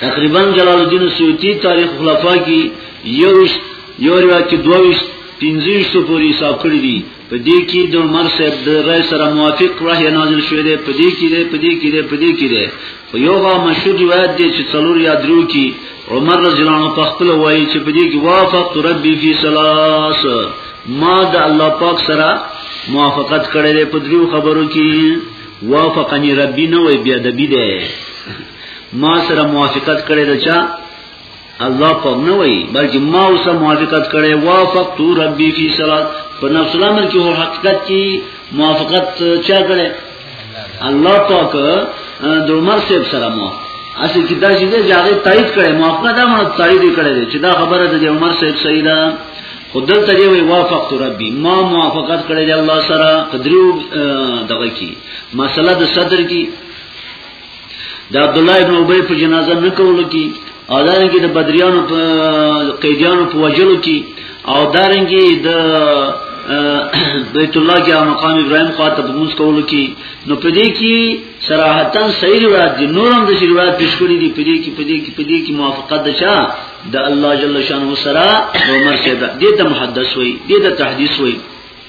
تقریبا جلال الدین سیوطی تاریخ خلفا کې یوش یو روایت کې دووش پنځوش پورې حساب کړی دی په دې کې د عمر صاحب د رأی سره موافق وحی نازل شوی دی په دې کې دی په دې کې دی په دې کې دی خو یو غا مشهور روایت دی چې څلور یا درو کې عمر رضی الله عنه په خپل وایي چې په دې کې وافق ربي فی ثلاث ما د الله پاک سره موافقت کړی دی په دریو خبرو کې وافقنی ربی نه وای بیا د بی دی ما سره موافقت کړی دا چا الله په نه وای بلکې ما اوسه موافقت کړی وافق تو ربي فی صلات په نفس الامر کې هو حقیقت کې موافقت چا کړی الله پاک د عمر صاحب سره مو اسی کی دا چې دا هغه تایید کړي موافقه دا مونږ تایید کړي چې دا خبره د عمر صاحب صحیح ده خدل ته وی وافقت ربي ما موافقت کړی دی الله سره قدرو دغه کی مسله د صدر کی د عبد الله ابن ابي په جنازه نه کول کی او دارنګه د بدریانو په قیدیانو په وجلو کی او دارنګه د بیت الله کې مقام ابراهيم خواته په موږ کولو کې نو پدې کې صراحتا صحیح روایت دي نورم د شی روایت پیش کړی دي پدې کې پدې کې پدې کې موافقت ده چا د الله جل شانه سره عمر شه ده دې ته محدث وای دې ته تحدیث وای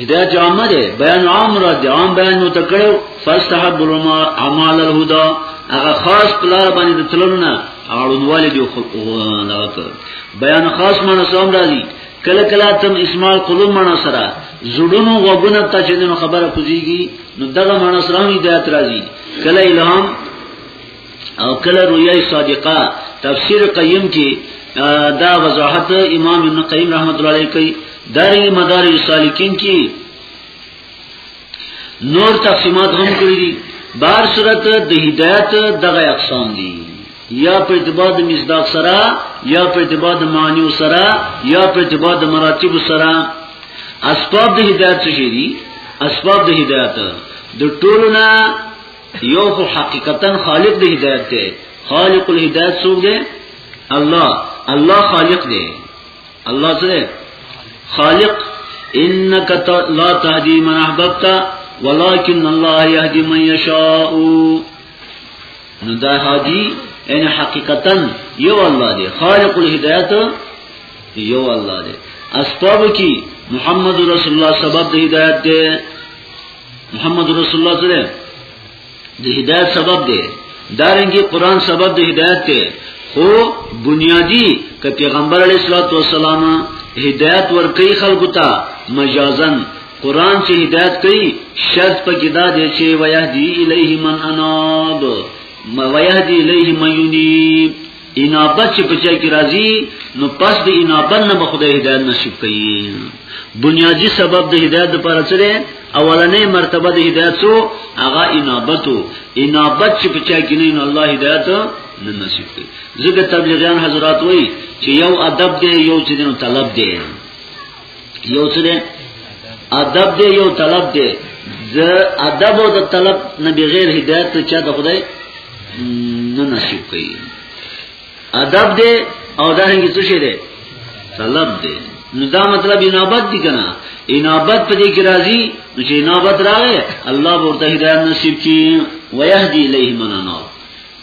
هدایت عامه ده بیان عام را دي عام بیان مو تکړو فاستحب الما اعمال الهدى هغه خاص پلار باندې د تللو نه اړونواله دی خو بیان خاص معنی سم راځي کله کله تم اسمال قلوب معنی سره زړونو وګونه ته چې خبره کوزيږي نو دغه معنی سره هدایت راځي کله الهام او کله رؤیا صادقه تفسیر قیم کې دا وضاحت امام ابن قیم رحمت الله علیه کوي دارنګ مدارج سالکین کې نور تقسیمات هم کړی دي بار صورت د هدایت دغه اقسام دي یا په اعتبار د مصداق سره یا په اعتبار د معنی سره یا په اعتبار د مراتب سره اسباب د هدایت څه دي اسباب د هدایت د ټولو نه یو خو حقیقتا خالق د هدایت دی خالق الهدایت څوک دی الله الله خالق دی الله سره خالق انك لا تهدي من احببت ولكن الله يهدي من يشاء نو دا هادي ان حقیقتا یو الله دی خالق الهدایت یو الله دی اسباب کی محمد رسول الله سبب د هدایت دی محمد رسول الله صلی الله علیه وسلم د هدایت سبب دی دارنګي قران سبب د هدایت دی خو بنیادی ک پیغمبر علیه الصلاۃ والسلام هدایت ورکړي خلکو ته مجازن قران چې هدایت کوي شرط په کې دا دی چې ويهدي الیه من اناب ويهدي الیه من ينيب انابت چې بچا کی راضی نو پس د انابت نه به خدای هدایت نصیب کوي بنیادی سبب د هدایت لپاره څه دی اولنې مرتبه د هدایت سو هغه انابتو انابت چې بچا کی نه الله هدایت نه نصیب کوي زګ تبلیغیان حضرات وای چې یو ادب دی یو چې دینو طلب دی یو څه دی ادب دی یو طلب دی د ادب او د طلب نه بغیر هدایت ته چا د خدای نه نصیب کوي ادب دی او دا هنګ څه شي دی طلب دی نو دا مطلب انابت دی کنه انابت په دې کې راځي نو چې انابت راغی الله ورته هدایت نصیب کی ويهدي الیه منانو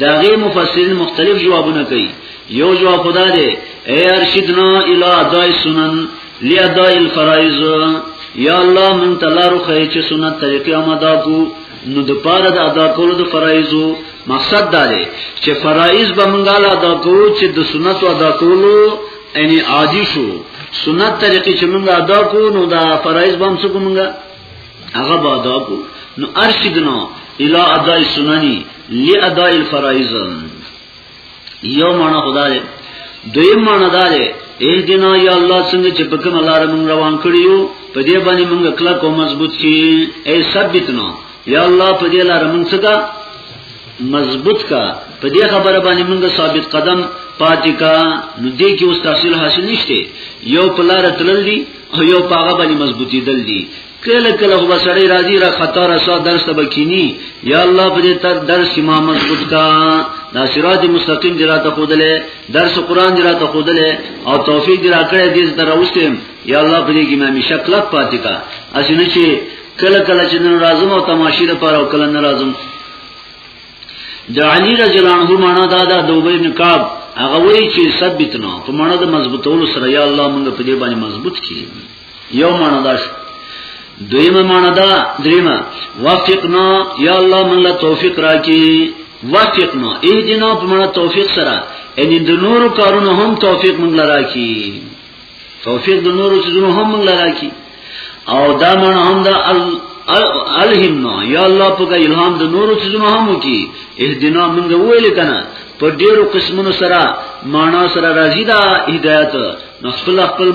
داغه مفسرین مختلف جوابونه کوي یو جواب خدا دی اے ارشدنا الی دای سنن لیا دای الفرائض یا الله من تلار خو چې سنت طریقې امدا کو نو د پاره د ادا کولو د فرایزو مقصد دا دی چې فرایز به مونږه ادا کوو چې د سنت ادا کولو یعنی عادی شو سنت طریقې چې مونږه ادا کوو نو دا فرایز به هم څه کومږه هغه به ادا کو نو ارشدنا الى اداء سننی لاداء الفرائض یو معنا خدا دې دوی معنا دا دې اهدنا یا الله څنګه چې په کوم لار موږ روان کړیو په دې باندې موږ کله کو مضبوط کی اے ثبتنا یا الله په دې لار موږ څه مضبوط کا په دې خبره باندې موږ ثابت قدم پاتې کا نو دې کې اوس تحصیل حاصل نشته یو پلار تلل دي یو پاغه باندې مضبوطی دل دي کله کله هو سړی راضی را خطا را سا درس بکینی یا الله په دې تر درس ما مضبوط کا دا صراط مستقیم دی را ته خودلې درس قران دی را ته خودلې او توفیق دی را کړې دې دروستم یا الله په دې کې مې شکلت پاتې کا اسنه چې کله کله چې نن راځم او تماشې لپاره او کله ناراضم د علی رضی الله عنه معنا دا ده د ابی بن کعب هغه وایي چې ثبت نو په معنا د مضبوطولو سره یا الله موږ په دې باندې مضبوط کړي یو معنا دا شو دویمه معنا دا دریمه وفقنا یا الله موږ له توفیق راکړي وفقنا اهدنا په معنا توفیق سره ان د نورو کارونو هم توفیق موږ لراکړي توفیق د نورو چیزونو هم موږ لراکی او دا من هم دا الهمنا یا الله په الهام د نورو چیزونو هم کی اهدنا موږ ویل کنه په ډیرو قسمونو سره معنا سره راځي دا هدایت نو خپل خپل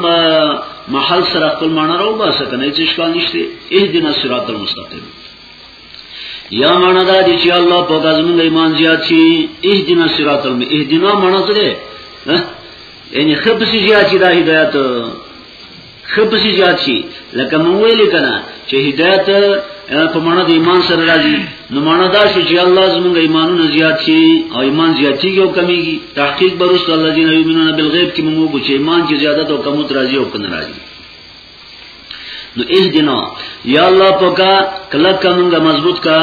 محل سره خپل معنا راو باسه کنه چې ښکار نشته اهدنا صراط المستقیم یا معنا دا دی چې الله په غزمون ایمان زیات شي اهدنا صراط الم اهدنا معنا څه ده یعنی خبسي زیات شي دا هدایت خبسي زیات شي لکه مونږ ویل کنا چې هدایت په معنا د ایمان سره راځي نو معنا دا شو چې الله زمونږ ایمانونه زیات شي او ایمان زیاتیږي او کمیږي تحقیق برست الذين يؤمنون بالغیب کې مونږ وګورئ چې ایمان کې زیادت او کموت راځي او کنه راځي نو اهدنا یا الله پاکا کله کومه مضبوط کا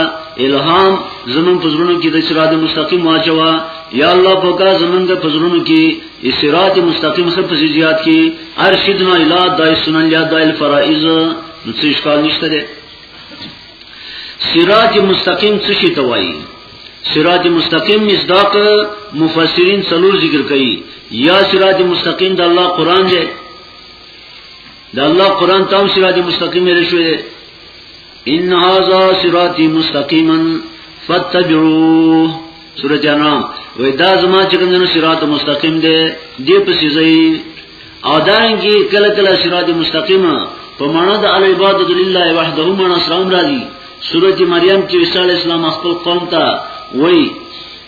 الهام زمون پزړونو کې د صراط مستقیم واچوا یا الله پاکا زمون د پزړونو کې صراط مستقیم سره پسې زیات کې ارشدنا الی دای سنن یا دای الفرائض نو څه اشکال نشته ده صراط مستقیم څه شي توایي صراط مستقیم مصداق مفسرین څلور ذکر کوي یا صراط مستقیم د الله قران دی د الله قران تام صراط مستقیم لري شوې ده ان هاذا صراط مستقیما فاتبعوه سورہ جنان وې دا زما چې کومه صراط مستقیم ده دې په سيزي او دانګي کله کله صراط مستقیم په معنا د ال عبادت لله وحده معنا سلام راځي سورۃ مریم کې عیسی اسلام خپل قوم ته وایي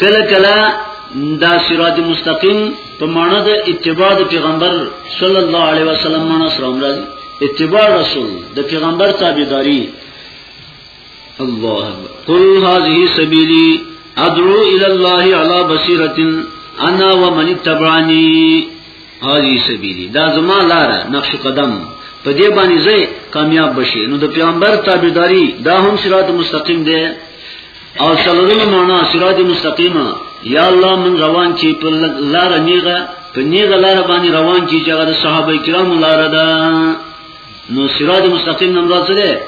کله کله دا صراط مستقیم په معنی د اتباع د پیغمبر صلی الله علیه وسلم معنی سره راځي اتباع رسول د پیغمبر تابعداري الله قل هذه سبيلي ادعو الى الله على بصيره انا ومن اتبعني هذه سبيلي دا زما لار نقش قدم په دې باندې زه کامیاب بشي نو د پیغمبر تابعداري دا هم صراط مستقیم دی او څلورمه معنا صراط مستقیم یا الله من روان چی په لار نیغه په نیغه لار باندې روان چی چې هغه صحابه کرام لار ده نو صراط مستقیم نن راځي ده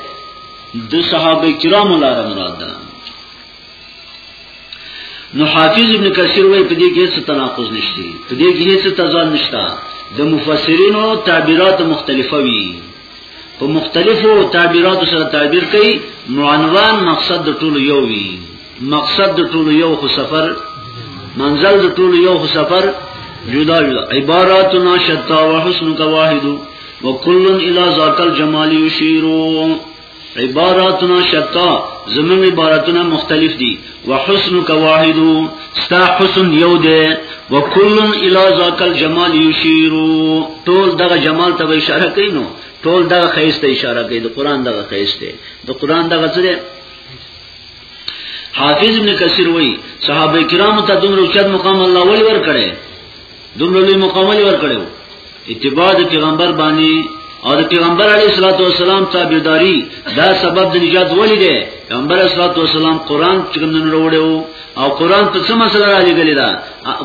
د صحابه کرام لار مراد ده نو حافظ ابن کثیر وایي په دې کې څه تناقض نشته په دې کې څه تضاد نشته د مفسرینو تعبیرات مختلفه وي په مختلفو تعبیراتو سره تعبیر کوي نو عنوان مقصد د ټولو یو وي مقصد د ټولو یو خو سفر منزل د ټولو یو خو سفر جدا جدا عباراتنا شتا وحسنک واحد وکل الى ذاک الجمال یشیرو عباراتنا شتا زمون عبارتونه مختلف دي وحسنك واحد ستا حسن یو دی وکل الى ذاك الجمال يشير ټول دغه جمال ته اشاره کوي نو ټول دغه خیس ته اشاره کوي د قران دغه خیس ته د قران دغه څه حافظ ابن کثیر وای صحابه کرامو ته دومره چت مقام الله ولور کړي دومره لوی مقام یې ورکړو اتباع د پیغمبر باندې او د پیغمبر علی صلوات و سلام تابعداري دا سبب د نجات ولې دی پیغمبر علی صلوات و سلام قران څنګه نن وروړو او قران په څه مسله را لګل دا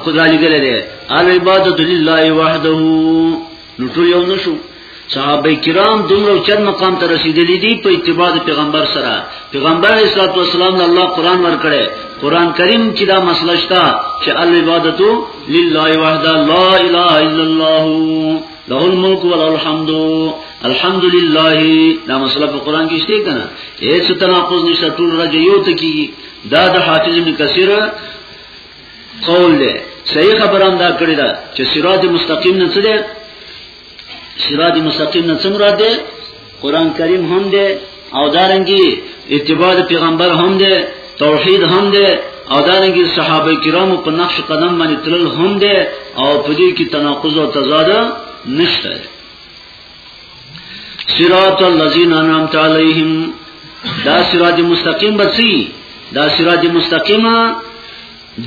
خدای لګل دی ال عبادت لله وحده نو ټول یو نشو صحابه کرام دومره چت مقام ته رسیدلی دي په اتباع پیغمبر سره پیغمبر اسلام والسلام د الله قران ورکړي قران کریم کې دا مسله شته چې العبادت لله وحده لا اله الا الله له الملك وله الحمد الحمد لله دا مسله په قران کې شته کنه هیڅ تناقض نشته ټول راځي یو ته کې دا د حافظ ابن کثیر قول دی صحیح خبره هم دا کړی ده چې صراط مستقیم نه څه دی صراط مستقیم نه څه مراد دی قران کریم هم دی او دارنګي اتباع پیغمبر هم دی توحید هم دی او دارنګي صحابه کرامو په نقش قدم باندې تلل هم دی او په دې کې تناقض او تضاد نشته صراط الذين انعمت عليهم دا صراط مستقیم بچی دا صراط مستقیمه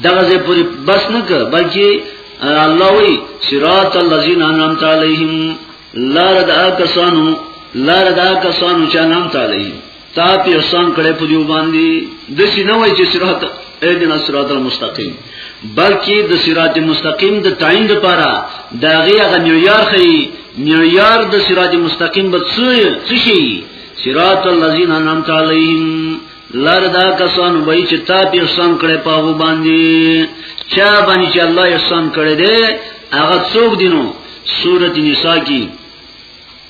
دغه زه پوری بس نه ک بلکې الله وی صراط الذين انعمت عليهم لار دا کسانو لار دا کسانو چې انعمت عليهم تا په احسان کړه په دیو باندې د سینه وای چې صراط اهدنا صراط المستقیم بلکې د صراط مستقیم د تعین لپاره دا غي هغه معیار خي معیار د صراط مستقیم به څه شي صراط الذین انعمت علیهم لار دا کسان وای چې تا په احسان کړه په هو باندې چا باندې چې الله احسان کړی دی هغه څوک دینو سورۃ نساء کې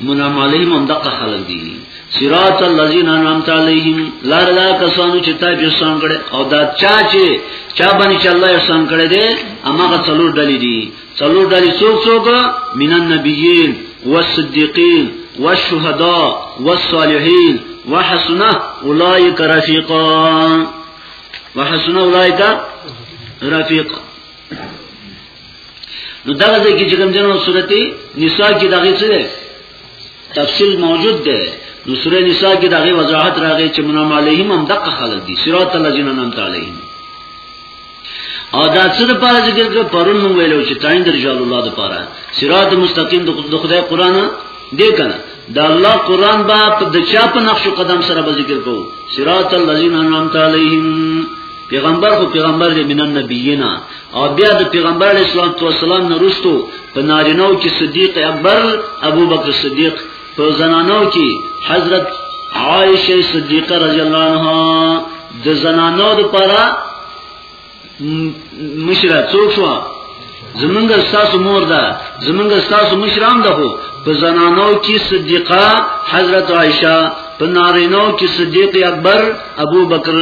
منعم علیهم هم دقه خلق دی صراط الذین انعمت علیهم لار لا کسانو چې تا به سان کړي او دا چا چې چا باندې چې الله احسان کړي دي اماغه څلور ډلې دي څلور ډلې څوک څوک من النبیین والصدیقین والشهداء والصالحین وحسن اولئک رفیقا وحسن اولئک رفیقا نو دا ځکه چې کوم جنو سورته نساء کې دغه څه ده تفصیل موجود ده نو سورې نساء کې دغه وضاحت راغی چې منام علیهم هم دقه خلق دي صراط الذین انعمت علیهم او دا څه د پاره ذکر کړ پرون مو ویلو چې تاین د رجال الله د پاره صراط مستقیم د خدای قران دې کنه دا الله قران با د چا په نقش قدم سره به ذکر کوو صراط الذین انعمت علیهم پیغمبر خو پیغمبر دې من النبیینا او بیا د پیغمبر علیه الصلاۃ والسلام نه وروسته په نارینو کې صدیق اکبر ابوبکر صدیق په زنانو کې حضرت عائشه صدیقه رضی الله عنها د زنانو لپاره مشره څوک شو زمونږ استاسو مور ده زمونږ استاسو مشران ده خو په زنانو کې صدیقه حضرت عائشه په نارینو کې صدیق اکبر ابو بکر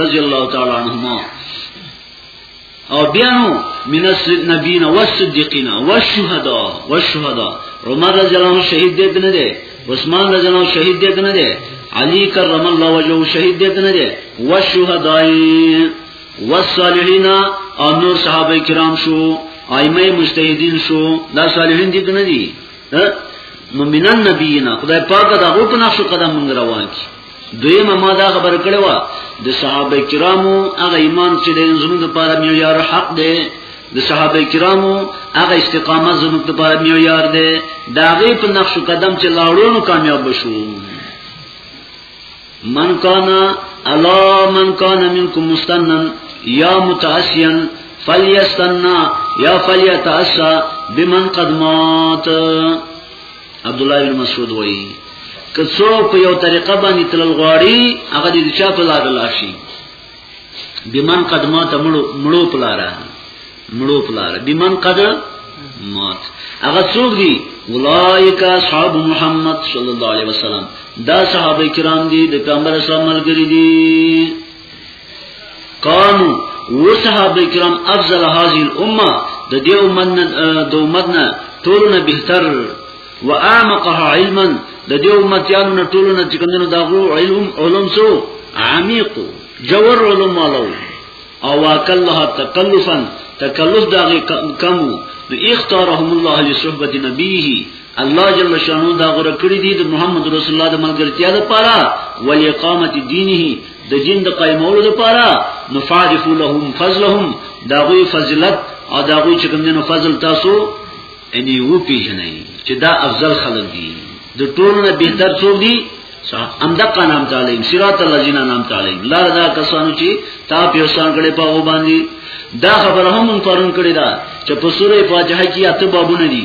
رضی الله تعالی عنهما او بیا نو من النبیین والصدیقین والشهداء والشهداء عمر رضی الله عنه شهید دې نه دی عثمان رضی الله عنه شهید دې نه دی علی کرم الله وجهه شهید دې نه دی والشهداء والصالحین او نور صحابه کرام شو ائمه مجتهدین شو دا صالحین دې نه دي نو من النبیین خدای پاک دا غو په نقش قدم روان کی دویمه ما دا خبر کړې و د صحابه کرامو هغه ایمان چې د زموږ لپاره معیار حق دی د صحابه کرامو هغه استقامت زموږ لپاره معیار دی دا غي په نقش قدم چې لاړونو کامیاب شو من کان الا من کان منکم مستنا یا متعسیا فلیستنا یا فلیتعسا بمن قد مات عبد الله بن مسعود وایي که څوک په یو طریقه باندې تلل غواړي هغه د چا په لار لاشي بمن قدمه ته مړو مړو پلاره مړو پلاره بمن قد مات هغه څوک دي اولایک اصحاب محمد صلی الله علیه وسلم دا صحابه کرام دي د پیغمبر اسلام ملګری دي کانو و صحابه کرام افضل هذه الامه د دې امت د امت نه ټولنه بهتر و اعمقها علما د دې امت یانو نه ټولنه چې کومنه دا غو علم علم سو عمیق جوور علم والو او واکلها تکلفا تکلف دا کم نو اختارهم الله لصحبت نبیه الله جل شانو دا غره کړی دی د محمد رسول الله د ملګرتیا لپاره ولې اقامت دینه د جن د قائمولو لپاره نفاجف لهم فضلهم دا غوی فضلت او دا غوی چې کوم دینو فضل تاسو یعنی وو پیژنئ چې دا افضل خلق دي د ټولو نه بهتر څوک دي امدقا نام تعلیم صراط الذین نام تعلیم لار دا کسانو چې تا په وسان کړي په او باندې دا خبره هم پرون کړی دا چې په سوره فاتحه کې اته بابونه دي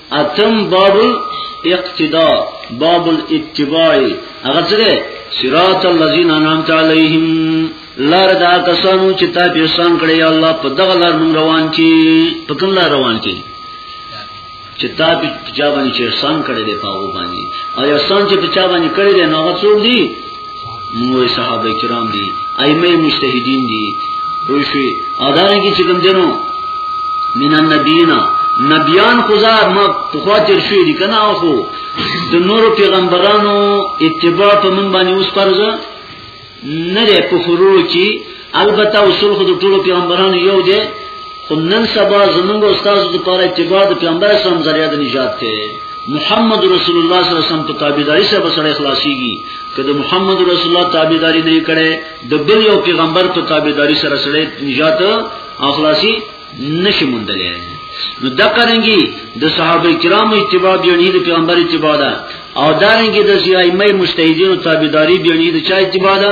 اتم باب الاقتداء باب الاتباع هغه څه صراط الذين انعمت عليهم لار دا کسانو چې تا په سان کړی یا الله په دغه لار مون روان کی په کوم لار روان کی چې تا په چا باندې چې سان کړی دی په هغه باندې او یا سان چې په چا باندې کړی دی نو هغه څوک دی موږ صحابه کرام دي ائمه مجتهدین دي وای شي اذان کې چې کوم دینو من النبینا نبیان خدا ما په خوا تیر شوی دي کنه او خو د نور پیغمبرانو اتباع په من باندې اوس فرض نه ده په فروع کې البته اصول خود ټولو پیغمبرانو یو دی خو نن سبا زمونږ استاد د پاره اتباع د پیغمبر اسلام ذریعہ د نجات ته محمد رسول الله صلی الله علیه وسلم په تابعداري سره بسړې خلاصيږي کله محمد رسول الله تابعداري نه کړي د بل یو پیغمبر په تابعداري سره سره نجات او خلاصي نشي مونډلې نو دا قرنګي د صحابه کرامو اتباع بیانی د پیغمبر اتباع ده او دارنګي د ائمه مجتهدینو تابعداري بیانی د چا اتباع ده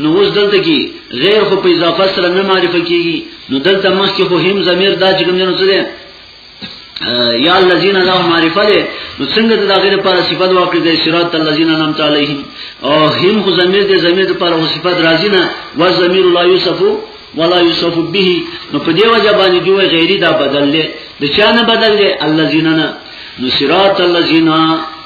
نو اوس دلته کې غیر خو په اضافه سره نه معرفه کیږي نو دلته مخ کې خو هم ضمیر دا چې کوم نه څه دی یا الذین لا معرفه ده نو څنګه د غیر پر صفات واقع دي صراط الذین انم تعالیهم او هم خو ضمیر دې ضمیر پر صفات راځي نه و ضمیر لا یوسفو ولا یوسف به نو په دی وجه باندې دی غیری دا بدل لې د چا نه بدل لې الذین نه نو صراط الذین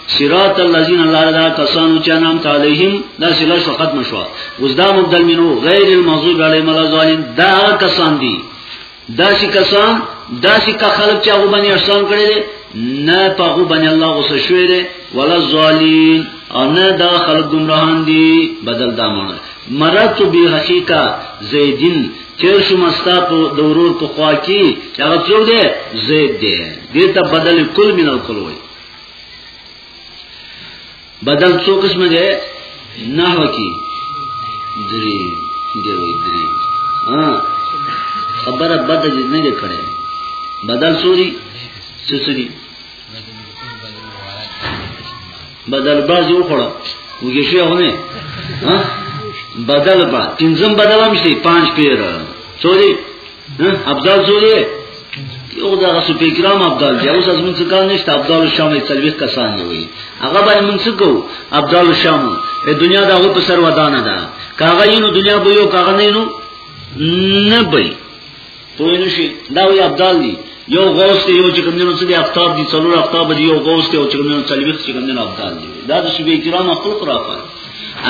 صراط الذین الله دا کسانو چې نام تعالیهم دا سلا شو ختم شو اوس دا مبدل منو غیر المغضوب علیهم ولا ظالم دا کسان دي دا شي کسان دا شي کا خلق چې هغه باندې احسان کړی دي نه په هغه باندې الله غوسه شوی دی ولا ظالم او نه دا خلق گمراهان دي بدل دا معنی مرت بهخیک زیدین تیر شو مستا په دورور په خوا کې چې هغه څو دی زید دی دته بدل کل من الکل وای بدل څو قسم دی نحو کې درې دی وای درې ها خبره بد نه دی کړې بدل سوري څه سوري بدل باز یو خړه وګی شو هونه ها بدل با تنظیم بدل هم شي پنځ پیر چوری ها ابدال چوری یو دا غسو پیګرام ابدال دی اوس از موږ څه کار نشته ابدال شام یې څلوي کسان دی وي هغه باندې موږ څه کوو ابدال شام په دنیا دا هو په سر ودانه ده کاغه یې نو دنیا به یو کاغه نه نو نه به پوه نه شي دا وی ابدال دي یو غوث دی یو چې کوم دینو څه دی افتاب دي څلور افتاب دي یو غوث دی او چې کوم دینو څلويخ چې کوم دینو ابدال دي دا د شبې کرام خپل خرافات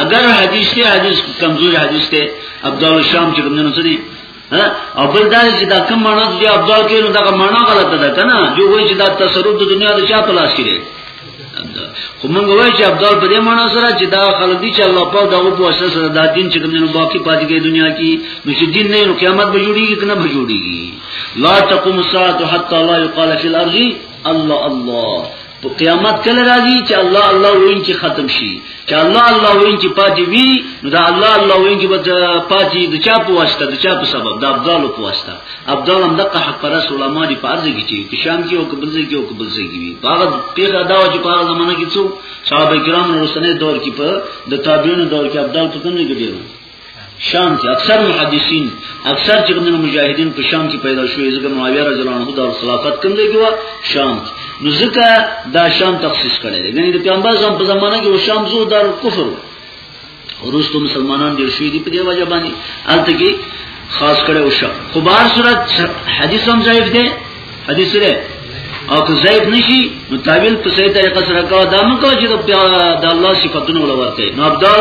اگر حدیث ته حدیث کمزوري حدیث ته ابدال شام چې کوم دینو څه دی او بل دا چې دا کوم معنا دی ابدال کې نو دا معنا غلطه ده کنه جو وایي چې دا تصرف د دنیا د چا په لاس کې دی خو موږ وایو چې ابدال په دې معنی سره چې دا خلک دي چې الله پاک دغه په واسطه سره دا دین چې کوم نه باقی پاتې کېږي دنیا کې نو چې دین نه نو قیامت به جوړیږي کنه به جوړیږي لا تقوم الساعه حتى لا يقال في الارض الله الله په قیامت کله راځي چې الله الله وین چې ختم شي چې الله الله وین چې پاتې وی نو دا الله الله وین چې بد پاتې د چا په واسطه د چا په سبب د ابدال په واسطه ابدال هم دغه حق پرس علما دي په ارز کې چې په شام کې او قبل کې او قبل کې وی هغه پیغه دا چې په هغه زمانہ کې څو صحابه کرام نو سنې دور کې په د تابعین دور کې ابدال په کوم کې ډیرو شام کې اکثر محدثین اکثر چې کوم مجاهدین په شام کې پیدا شوې ځکه معاویه رضی الله عنه د خلافت کوم دی ګوا شام نو ځکه دا شام تخصیص کړي دی یعنی د پیغمبر زم په زمانه کې و شام زو دار کفر ورستو مسلمانان ډیر شوې دي په دې وجه باندې البته کې خاص کړي او شام خو بهر صورت حدیث هم ضعیف دی حدیث لري او که ضعیف نشي نو تعویل په صحیح طریقه سره کا دا مکو چې د الله صفاتونه ولورته نو ابدال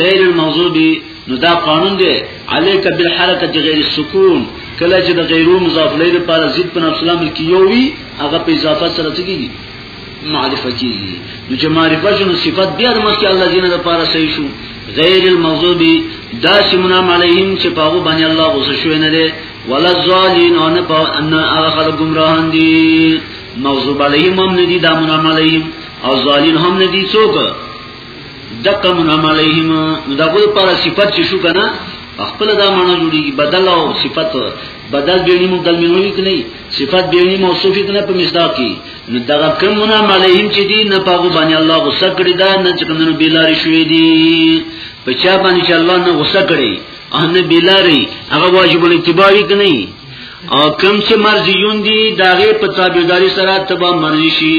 غیر المغضوب نو دا قانون دی علیک بالحرکت غیر السکون کله چې د غیرو مضاف الیه لپاره ضد په نفس الامر کې یو وي هغه په اضافه سره تګي معرفه کیږي نو چې معرفه شنو صفات بیا د مخکې الله دینه لپاره صحیح شو غیر المغضوب دا سمنام علیهم چې پاغو باندې الله غوسه شوی نه دی ولا الظالین او نه په ان هغه خلک گمراهان دي مغضوب علیهم هم نه دي دا منام علیهم او ظالین هم نه دي څوک دقه منعم علیهم دغه پر صفت چې شو کنه خپل دا معنی جوړیږي بدل او صفت بدل به نیمو دل منوي کني صفت به نیمو موصوف کنه په مصداق کې نو دغه کوم منعم علیهم چې دی نه پاغو باندې الله غصه کړی دا نه چې کوم بیلاری شوې دي په چا باندې چې الله نه غصه کړی ان بیلاری هغه واجب الاتباعی کني او کم چې مرضیون دي داغه په تابعداري سره تبا مرضی شي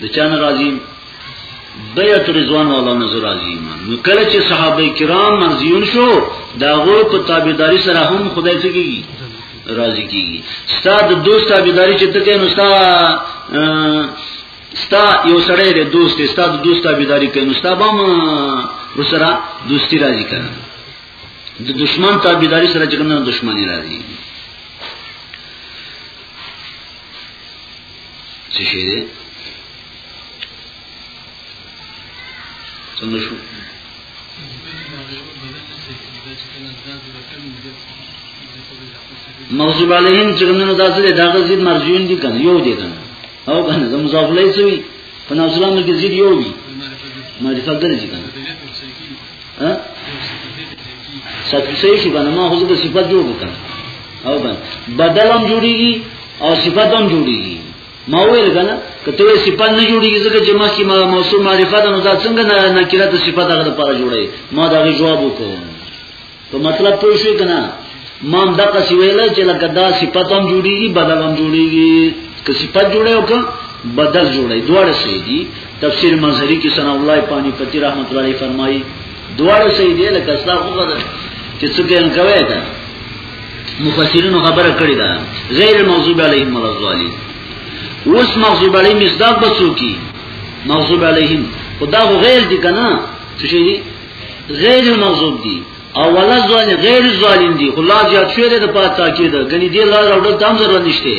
د چانه راځي بیعت رضوان والا نه راځي نو کله چې صحابه کرام مرزیون شو دا غو په تابعداري سره هم خدای ته کیږي راضي کیږي ستاد دوست تابعداري چې ته کینو ستا ستا یو سره له دوست ستا د دوست تابعداري کینو ستا بام وسره دوستی راضي کړه د دشمن تابعداري سره چې کومه دشمنی راضي څه شي دی څنګه شو مغضوب علیهم چې کومنه داسې ده دا غزید مرجون دي کنه یو دي کنه او کنه زم مضاف الیه سوی په نازلامه کې زید یو دي معرفت درځي کنه صحیح شو کنه ما حضور صفت جوړ وکړ او کنه بدل هم جوړیږي او صفت هم جوړیږي ما ویل کنه کته صفت نه جوړیږي ځکه چې ما کی موصوف معرفت نو دا څنګه نه کړه ته صفت هغه لپاره جوړه ما دا جواب وکړ په مطلب پوه شئ کنه ما دغه سی ویل چې لکه دا صفات هم جوړیږي بدل هم جوړیږي که صفات جوړه او که بدل جوړه دواړه صحیح دي تفسیر مظهری کې ثنا الله پانی پتی رحمت الله علیه فرمایي دواړه صحیح دي لکه استا خو غره چې څنګه ان کوي دا مفسرینو خبره کړې ده غیر موضوع علیهم الظالی اوس موضوع علیهم مصداق بسو کی موضوع علیهم خدا غیر دي کنه څه شي غیر مغضوب دی او ولا ظالم غیر ظالم دی خو لا زیات شوی دی د پات تاکید غنی دی لا او د تام ضرورت نشته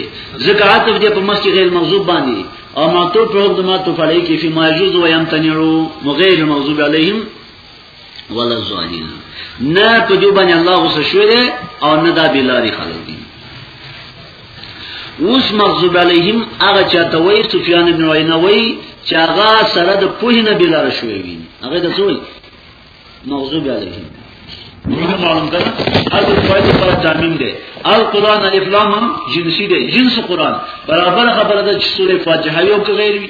ځکه عاطف دی په مخ کې غیر مغضوب باندې او ما تو په حکم ما تو فلای کې فی ما یجوز و یمتنعو مغیر مغضوب علیهم ولا ظالم نه په دې باندې الله غصه شوی او نه دا بلاری خلک دي اوس مغضوب علیهم هغه چاته وای سفیان ابن عینه وای چې هغه سره د پوه نه بلاره شوی وي هغه د سوی مغضوب علیهم موږ معلوم کړه هغه فائدې پر تعمیم دی القرآن الف لام جنسی دی جنس قرآن برابر خبره ده چې سورې فاتحه یو کې غیر وي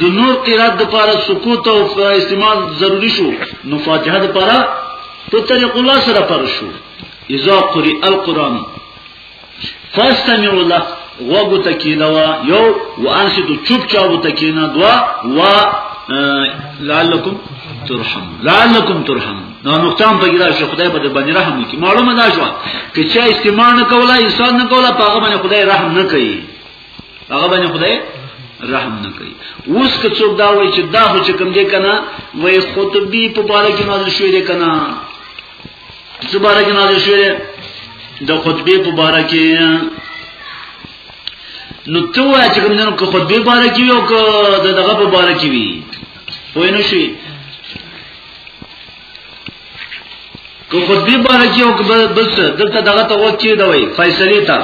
د نور قرات د پاره سکوت او استعمال ضروری شو نو فاتحه د پاره په طریق الله سره پر شو اذا قرئ القران فاستمعوا له وغو تکینا وا یو وانشد چوپ چاو تکینا دوا وا لعلکم ترحم لعلکم ترحم نو نقطام په ګرا شو خدای په دې باندې رحم وکي معلومه دا شو چې چا استعمال نه کولا انسان نه کولا په هغه باندې خدای رحم نه کوي هغه باندې خدای رحم نه کوي اوس که څوک دا وایي چې دا خو چې کوم دی کنه وای خطبه په باره کې نازل شوې ده کنه څه باره کې نازل شوې ده د خطبه په باره کې نو ته وایې چې کوم نه کو خطبه باره کې او که دغه په باره کې وي پوه نه شي که خطبه باندې کې او بس دلته دغه ته وخت کې دا وای فیصله تا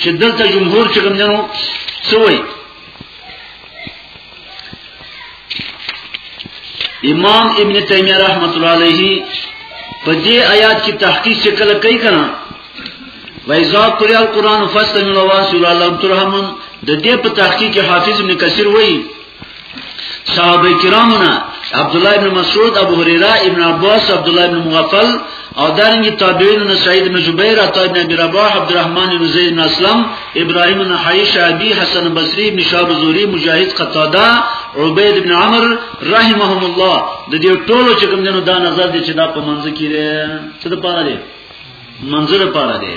چې دلته جمهور چې کوم جنو سوی امام ابن تیمیه رحمت الله علیه په دې آیات کې تحقیق چې کله کوي کنه وایذا قرئ القرآن فاستمعوا واسمعوا لعلكم ترحمون د دې په تحقیق حافظ ابن کثیر وایي صحابه کرامونه عبد الله بن مسعود ابو هريره ابن عباس عبد الله بن مغفل او دارنګ تابعین سعید بن جبیر عطا بن ابي رباح عبد الرحمن بن زید بن اسلم ابراهيم بن حيش ابي حسن بصري بن شاب زوري مجاهد قتاده عبید بن عمر رحمهم الله د دې ټولو چې کوم دنو دا نظر دي چې دا په منځ کې ده څه د پاره دي منظر پاره دي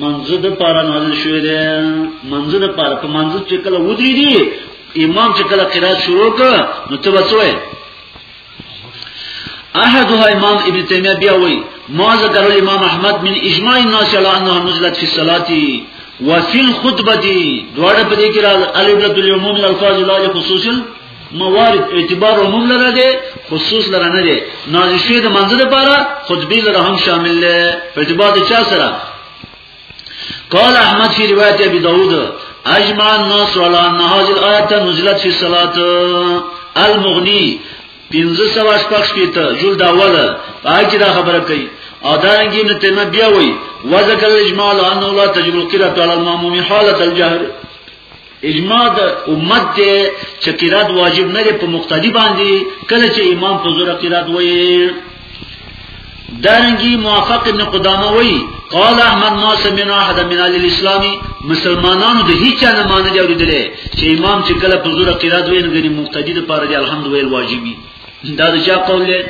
منځ د پاره نازل شوی دی منځ د پاره په منځ چې کله ودری دی امام چې کله قرات شروع کړ نو ته وسوې احدها امام ابن تیمیه بیا وی ما ذکر امام احمد من اجماع الناس علی انها نزلت فی الصلاه وفي الخطبه دي دوړه په دې کې راځي الف للعموم الفاظ لا خصوصا موارد اعتبار عموم لره دي خصوص لره نه دي نازل شوی د منځ لپاره خطبه لره هم شامل ده په اعتبار د چا سره قال احمد فی روایت ابي داود اجمع الناس على ان هذه الايه نزلت في صلاه المغني 1586 پیته جلد اوله پای کې دا خبره کوي او دا رنګي نه تنه بیا وای وذکر اجمال انه لا تجب القرات على الماموم حاله الجهر اجماع د امت دی چې قرات واجب نه دی په مقتدی باندې کله چې امام په زور قرات وایي دارنګي موافق ابن قدامه وایي قال احمد ما سمعنا احد من الاسلامي مسلمانانو د هیڅ نه معنی دی اوریدلې چې امام چې کله په زور قرات وایي نو د مقتدی لپاره دی الحمدلله واجبي دا د چا قول دی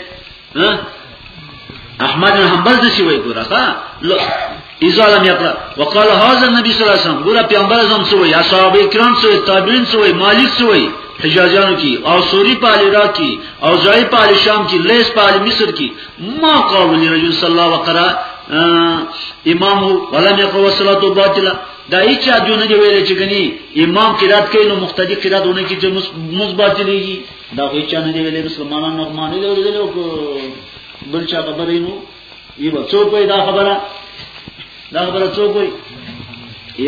احمد بن حنبل د سی وای ګوره ها ایزا لم یقرا وقال هاذا النبي صلی الله علیه وسلم ګوره پیغمبر اعظم سو یا صحابه کرام سو تابعین سو مالک سو حجازیانو کی او سوری په عراق کی او زای په شام کی لیس په مصر کی ما قول رجل صلی الله وقرا امام ولم يقرأ صلاة باطله دا هیڅ چا دیونه دی ویل چې کني امام قرات کوي نو مختدی قرات ونه کی چې مثبت دیږي دا خو چا نه دی ویلې مسلمانان نغمانه دی ویلې او بل چا خبرې نو یو څوک وي دا خبره دا خبره څوک وي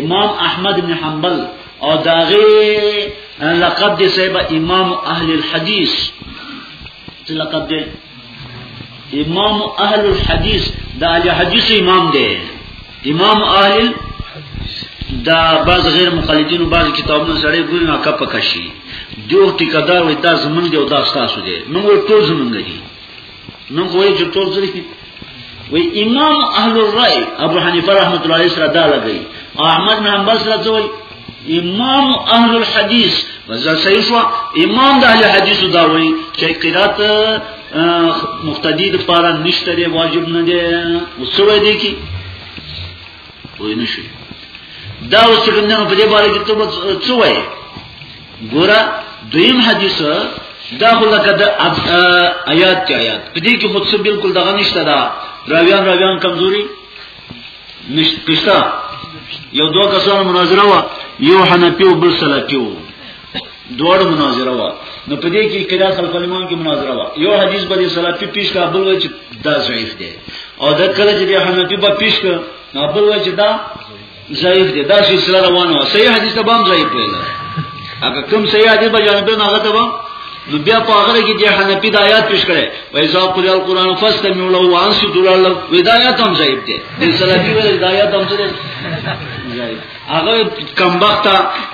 امام احمد بن حنبل او داغه لقب دی صاحب امام اهل الحديث لقب دی امام اهل الحديث دا اهل حديث امام دی امام اهل دا بعض غیر مخالفینو بعض کتابونو سره ګوري نه کپ کشي جو ټیکدار وي دا زمونږ دی او دا تاسو دی موږ ټول زمونږ دي موږ وایو چې ټول زمونږ دي وی امام اهل الرأي ابو حنیفه رحمت الله علیه سره دا لګي احمد بن حنبل سره څه وایي امام اهل الحديث مزه صحیح شو امام د اهل حدیث دا وایي چې قرات مقتدی د پاره نشته دی واجب نه دی وسوي دی کی وای نشي دا اوس چې نه په دې باره کې ته څه وایي ګوره دویم حدیث دا خو لکه د آیات کې آیات په دې کې خود څه بالکل دغه نشته دا راویان راویان کمزوري نشته یو دوه کسانو مناظره وا یو حنفي او بل سلفي وو دوړ مناظره وا نو په دې کې کله خلک علماء کې مناظره وا یو حدیث به سلفي پیش کا بل وچ دا ضعیف دی او دا کله چې حنفي به پیش کا نو بل وچ دا ضعیف دی دا سلسله روانه وا صحیح حدیث ته بام ضعیف ویل هغه کوم صحیح حدیث به جانب نه هغه ته نو بیا په هغه کې د حنفي د آیات پیش کړي وایذا قل القرآن فاستمعوا له وانصتوا له هدایت هم ضعیف دي د سلفي ول هدایت هم ضعیف هغه کم وخت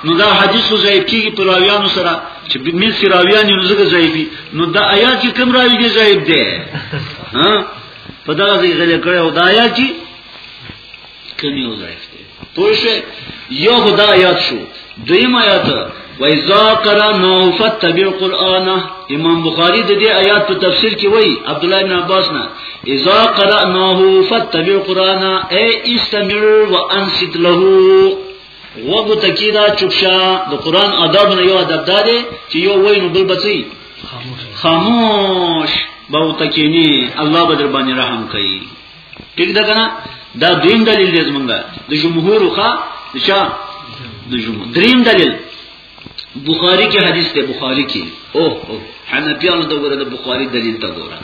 نو دا حدیث ضعیف کیږي پر راویانو سره چې بمن سره راویان یو زګه ضعیفي نو دا آیات کې کم راوی دي ضعیف دي ها په دا غلې کړه هدایت چې کمی وځي پوښه یو خدا یاد شو دویم آیات و اذا قرانا فتبع قرآن امام بخاری د دې آیات په تفسیر کې وایي عبد الله بن عباس نه اذا قراناه فتبع قرآن اي استمر وانصت له وګو تکیدا چوکشا د قرآن آداب نه یو ادب ده چې یو وای نو بل بچي خاموش به تکینی الله بدر باندې رحم کوي ټیک ده کنه دا دین دلیل دې زمونږه د جمهور خو نشا د جمهور دریم دلیل بخاری کې حدیث ته بخاری کې او او حنفیانو ته ګوره د بخاری دلیل ته ګوره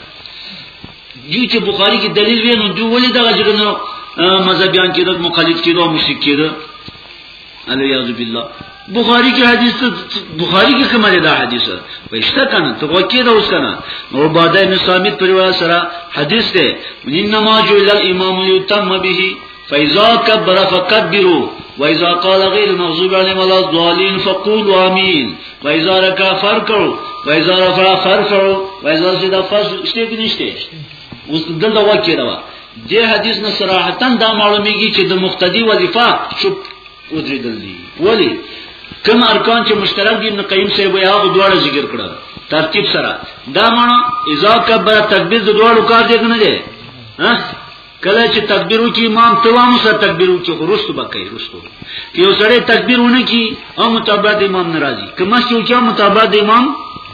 دوی چې بخاری کې دلیل وینو دوی ولې دا غږ نه مذهبيان کېدل مخالف کېدل مشرک کېدل الیاذ بالله بخاری کې حدیث ته بخاری کې کومه ده حدیث پښته کنه ته وکي دا اوس کنه نو باده ابن ثابت پر روایت سره حدیث ده انما جعل الامام یتم به فاذا كبر فكبروا واذا قال غير المغضوب عليهم ولا الضالين فقولوا امين واذا ركع فركعوا واذا رفع فرفعوا واذا سجد فسجدوا شته کې نشته اوس دلته وکي دا د حدیث نه صراحتا دا معلومیږي چې د مقتدی وظیفه چوپ ودریدل دي ولی کوم ارکان چې مشترک دي نو قیم سره به هغه دواړه ذکر کړل ترتیب سره دا معنی اذا کبر تکبیر د دواړو کار دی نه دی ها کله چې تکبیر وکي امام توام سره تکبیر وکي ورستو بکې ورستو یو سره تکبیر ونه کی او متابعت امام ناراضي کما چې وکي متابعت امام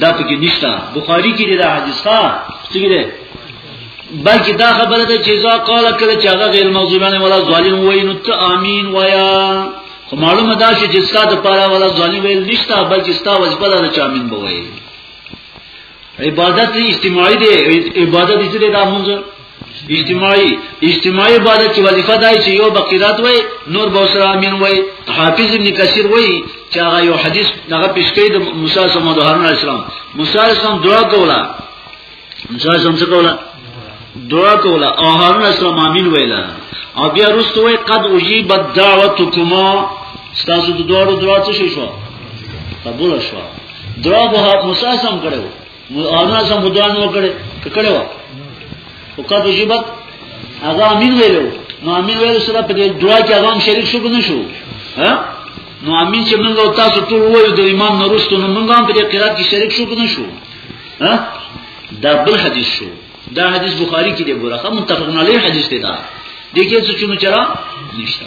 دا پکې نشته بخاری کې دی دا حدیث ښا څه دی بلکې دا خبره ده چې ځا قال کړه چې هغه غیر مغضوبانه ولا ظالم وای نو ته امين وایا خو معلومه ده چې ستاسو لپاره ولا ظالم ویل نشته بلکې ستاسو وجبه ده چې امين بوي عبادت اجتماعي دی عبادت دې دا مونږ اجتماعي اجتماعي عبادت چې وظیفه دای چې یو بقیرات وای نور بوسر امین وای حافظ ابن کثیر وای چې هغه یو حدیث دغه پیش کړي د موسی سم د هارون اسلام موسی اسلام دعا کوله موسی اسلام څه کوله دعا کوله او هارون اسلام امین ویلا او بیا رسته وای قد اجیب دعوتکما ستاسو د دوه دعا څه شو قبول شو دعا به موسی اسلام کړو اورنا سم بدوان وکړي کړه وا او کا ته جيبت هغه امين ویلو نو امين ویلو سره په دعا کې هغه شریک شو کنه شو ها نو امين چې موږ او تاسو ټول وایو د امام نورستو نو موږ هم په دې قرات کې شریک شو کنه شو ها دا بل حدیث شو دا حدیث بخاری کې دی ګورخه متفقن علی حدیث دی دا دغه څه چې نو چرا نشته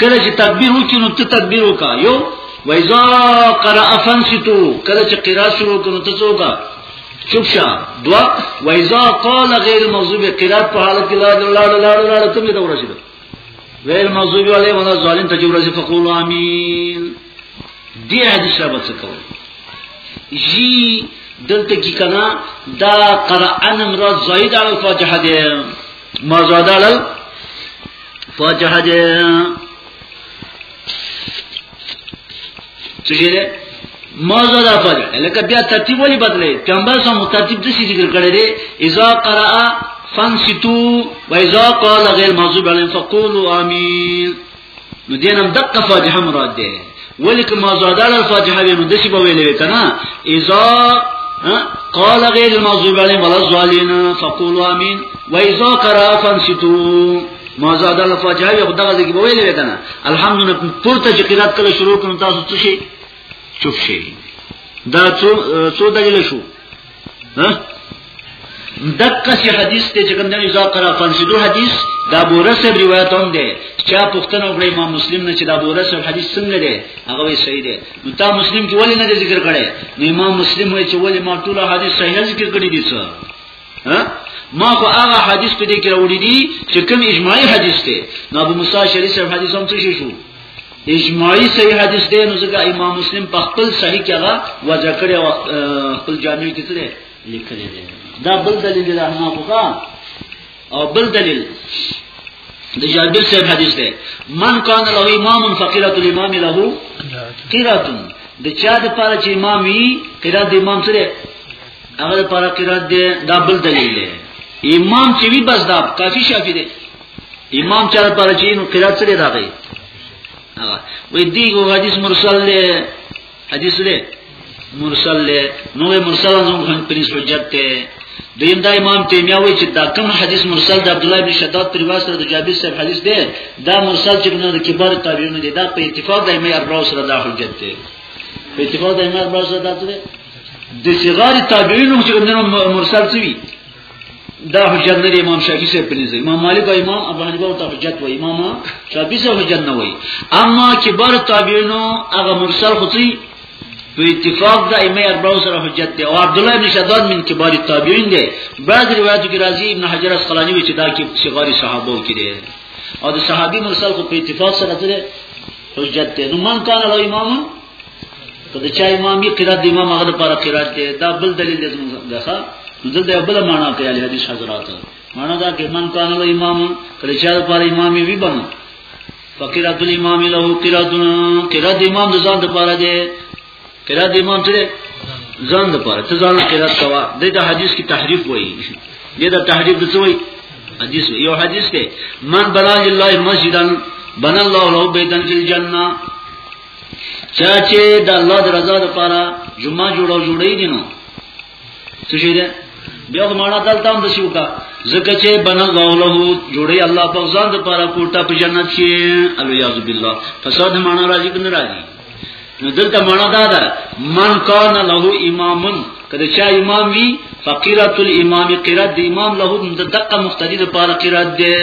کله چې تکبیر وکړي نو ته تکبیر وکا یو وایزا قرأ فنسیتو کله چې قرأ شروع کړو ته څوک چوب شا دوا وایزا قال غیر مغضوب قرأ په حالت کې لا لا لا لا لا ته مې دا ورسېده غیر مغضوب علی ولا ظالم ته جوړه چې فقول امین دې حدیث را بچ کوي جی دلته کی کنا دا قرأ ان مراد زائد علی فاتحه دې ما زاد علی فاتحه دې څه شي موضوع دا پدې لکه بیا ترتیب ولې بدلې پیغمبر سم ترتیب د ذکر کړی دی اذا قرأ فانصتو و اذا قال غیر مغضوب علیهم فقولوا آمین نو دینم دقه فاتحه مراد ده ولی که ما زادال الفاتحه وی نو دسی به ویلې کنه اذا قال غیر المغضوب علیهم ولا الضالین فقولوا امین و اذا قرأ فانصتوا ما زادال الفاتحه وی خدغه ذکر به ویلې کنه الحمدلله پورته چې قرات کله شروع کړم تاسو څه شي چوپ شي دا څو څو دلیل شو ها دغه سی حدیث ته چې کوم دی ځا کرا فنشدو حدیث دا بورس روایت هم دی چا پښتنه وګړي ما مسلم نه چې دا بورس حدیث څنګه دی هغه وی صحیح دی نو تا مسلم کې ولې نه ذکر کړي نو امام مسلم وایي چې ولې ما ټول حدیث صحیح ذکر کړی دي څه ها ما خو هغه حدیث په دې کې راوړی دي چې کوم اجماعي حدیث دی نو ابو موسی شریف حدیث هم څه شو اجماعی صحیح حدیث دی نو ځکه امام مسلم په خپل صحیح کې هغه وځ کړی او خپل جامع کې سره لیکل دی دا بل دلیل دی رحمه الله او بل دلیل د جابر صاحب حدیث دی من کان له امام فقیرۃ الامام له قرات د چا د پاره چې امام وي قرات د امام سره هغه د پاره قرات دی دا بل دلیل دی امام چې وی بس دا کافی شافی دی امام چا پر چې انقلاب سره راغی هغه وې دیغه حدیث مرسل له حدیث له مرسل له نو مرسل زموږ په نسبت حجت ته دیم دا امام تیمیه وی چې دا کوم حدیث مرسل د عبد الله بن شداد پر واسطه د جابر صاحب حدیث دی دا مرسل چې بنو د کبار تابعین دی دا په اتفاق د امام اربع سره دا حجت دی په اتفاق د امام اربع سره دا دی د صغار تابعین چې بنو مرسل څه وی دا حجت نه امام شافعي سره پریزه امام مالک او امام ابو حنیفه او حجت و امام شافعي سره حجت نه وای اما کبار تابعینو هغه مرسل خصي په اتفاق د ائمه اربعو سره حجت دی او عبد الله بن شداد من کبار تابعین دی بعض روایتو کې راځي ابن حجر اسقلانی وی چې دا کې صغار صحابه کې دی او د صحابي مرسل خو په اتفاق سره دی حجت دی نو من کان له امام که د چا امامي قرات د امام هغه لپاره قرات دی دا بل دلیل دی زموږ دغه دلته بل معنا کوي اهل حدیث حضرات معنا دا کې من کان له امام کله چا لپاره امامي وی بنه فقرات الامام له قراتنا قرات د امام د ځان لپاره دی قرات د امام سره ځان لپاره ته ځان قرات کوا د دې حدیث کی تحریف وایي دې دا تحریف د څه وایي حدیث یو حدیث کې من بنا لله مسجدن بنا الله له بیتن فی الجنه چا چې د الله د رضا لپاره جمعه جوړو جوړې دي نو څه شي ده بیا خو معنا دلته هم د شو کا زکه چې بن الله له جوړې الله په ځان د لپاره کوټه په جنت کې الیاذ بالله فساد معنا راځي کنه راځي نو دلته معنا دا ده من کان له امامن کله چې امام وی فقيرت الامام قرات د امام له د دقه مقتدی د پاره قرات دی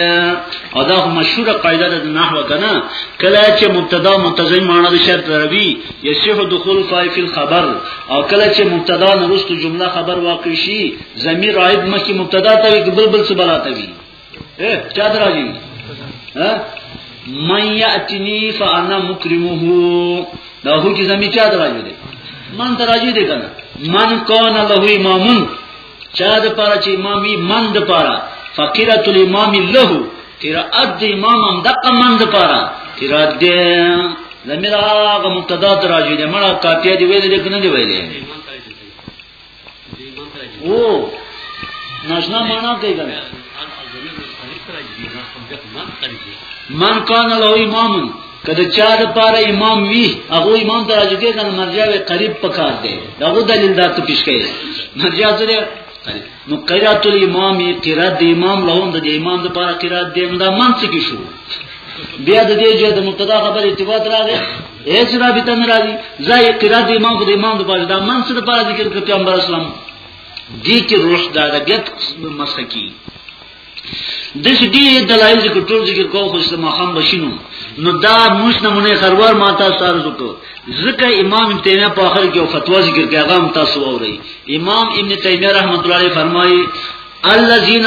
او دا مشهوره قاعده ده نحو کنه کله چې مبتدا متضمن معنی د شرط روي يصح دخول فای فی الخبر او کله چې مبتدا نرست جمله خبر واقع شي ضمیر عائد مخکې مبتدا ته بل بل څه بلاته وي چا درازي ها من یاتنی فانا مکرمه دا هو چې زمي چا درازي دي من درازي دي کنه من کون له امامن چا د پاره چې امامي من د پاره فقيرت الامام له قرات د امام هم د من د پاره قرات دې زميرا غ مقتدا درازي دي مړه کاپیا دی ویلې کنه دی ویلې او ناشنا معنا کوي کنه من کان له امام کله چا د پاره امام وی هغه امام ته راځي کنه مرجع وی قریب پکار دی داغه دلیل دا ته پیش کړي مرجع سره قریب نو قرات الامام قرات د امام له د امام د پاره قرات دی نو دا منځ کې شو بیا د دې چې د مبتدا خبر ارتباط راغی هیڅ رابطه نه راځي ځای قرات دی امام خدای امام د پاره دا من سره پاره ذکر کړ پیغمبر اسلام دې کې روح د ادبیات مسخه کی د دې دلایل ذکر ټول ذکر کوو خو اسلام خام بشینو نو دا موږ نمونه خروار ما تاسو عرض وکړو ځکه امام ابن تیمیه په اخر کې فتوا ذکر کوي هغه تاسو اورئ امام ابن تیمیه رحمت الله علیه فرمایي الذین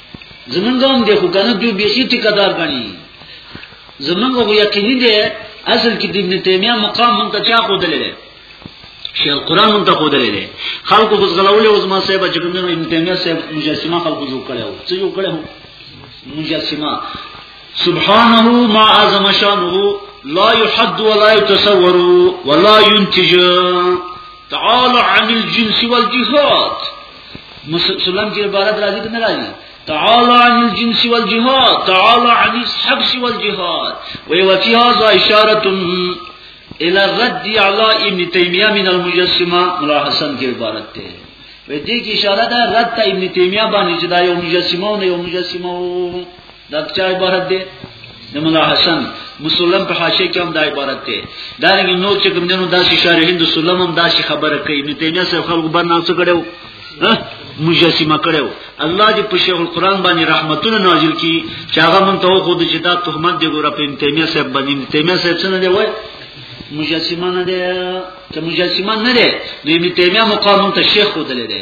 زمونږ هم دی خو کنه دوی بیخي ټیکدار غني زمونږ خو یقیني دی اصل کې د ابن تیمیه مقام مونږ ته چا خودلې دی شیخ قرآن مونږ ته خودلې دی خلکو په غلولې او زما صاحب چې کوم ابن تیمیه صاحب مجسمه خلکو جوړ کړو څه جوړ کړو مجسمه سبحانه ما اعظم شانه لا يحد ولا يتصور ولا ينتج تعالى عن الجنس والجهاد مسلم کې عبارت راځي کنه راځي تعالى عن الجنس والجهاد تعالى عن الحبس والجهاد وفي هذا اشاره الى رد على ابن تيميه من المجسمه ملا حسن کې عبارت ده وې دې کې اشاره ده رد ابن تيميه باندې چې دا یو مجسمه نه یو مجسمه دا چا عبارت دی د مولا حسن مسلم په حاشیه کې هم دا عبارت دی دا رنګ نور چې کوم دینو داسې شارحین د سلم هم داسې خبره کوي ابن تیمیه سره خلکو باندې څه کړو مجسمه کړو الله دې په شیخ القرآن باندې رحمتونه نازل کړي چې هغه مونږ ته خو د جدا تهمت دی ګوره په ابن تیمیه سره باندې ابن تیمیه سره څه نه دی وای مجسمه نه دی چې مجسمه نه دی نو ابن تیمیه مقام ته شیخ ودل دی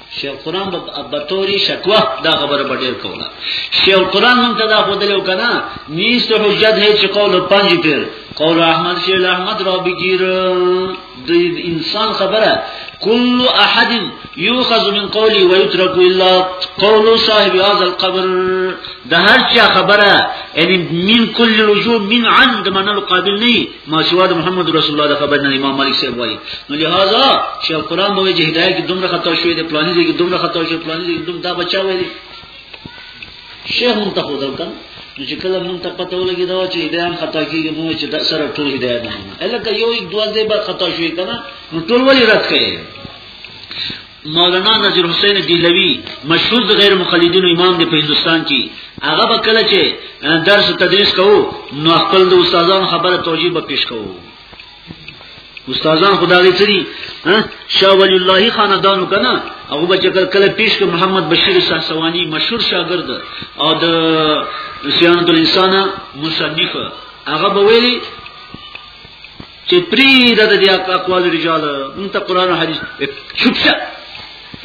شیخ قران به توري شکوا دا خبره به ډیر کوله شیخ قران هم ته دا خو دلو کنه نیست حجت هي چې قول پنځ پیر قول احمد شیخ احمد را بگیر د انسان خبره کل احد یوخذ من قولی و یترک الا قول صاحب هذا القبر د هر چا خبره یعنی من کل رجوع من عند من القابل نه ما سوا د محمد رسول الله د خبر نه امام مالک صاحب وایي نو لہذا چې قرآن به چې هدايت کې دومره خطا شوې ده پلاني دي کې دومره خطا شوې پلاني دي دوم دا بچا وایي شیخ مونږ ته خدای کړ نو چې کله مونږ ته پته ولګي دا چې هدايت خطا کیږي نو چې دا سره ټول هدايت نه الکه یو یک دوه دې به خطا شوې کنه نو ټول ولې رات کړي مولانا نذیر حسین دیلوی مشهور د غیر مقلدینو امام دی په هندستان کې هغه به کله چې درس تدریس کوو نو خپل د استادان خبره توجیه به پیش کوو استادان خدای سری شاه ولی الله خاندان کنا هغه به چکر کله پیش ک محمد بشیر ساسوانی مشهور شاګرد او د سیانت الانسان مصنف هغه به ویلي چې پری د دې اقوال رجال مونږ ته قران او حدیث چوپ شه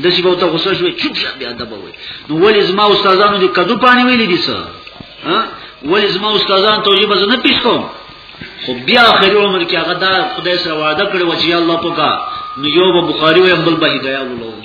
د سی بوته غوسه شوې چوپ شه بیا ادب وای نو ولې زما استادانو دې کدو پانی ویلې دي څه ها ولې زما استادان توجیه بز نه پیښ کوم خو بیا اخر عمر کې هغه دا خدای سره وعده کړو چې الله پوکا نو یو به بخاری او بل به هدايه ولوم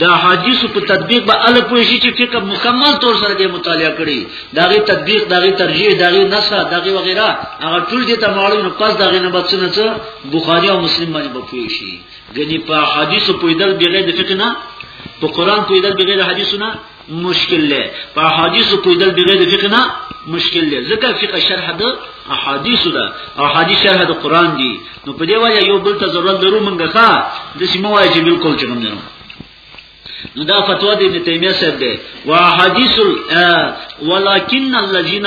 دا حدیث په تطبیق به ال پوه شي چې فقہ مکمل طور سره دې مطالعه کړي دا غي تطبیق دا غي ترجیح دا غي نصر دا غي وغیرہ هغه ټول دې ته معلوم نو پس دا غي نه بچنه څه بخاری او مسلم باندې به پوه شي غني په حدیث په دل بغیر د فقہ نه په قران په دل بغیر حدیث نه مشکل دی په احادیث پویدل بغیر د فقه نه مشکل دی ځکه فقه شرح د احادیث ده او احادیث شرح د قران دی نو په دې وجه یو بل ته ضرورت لرو مونږه ښا د سیمه وایي چې بالکل چم نه نو دا فتوا د ابن تیمیه سره ده واحادیث ولکن الذین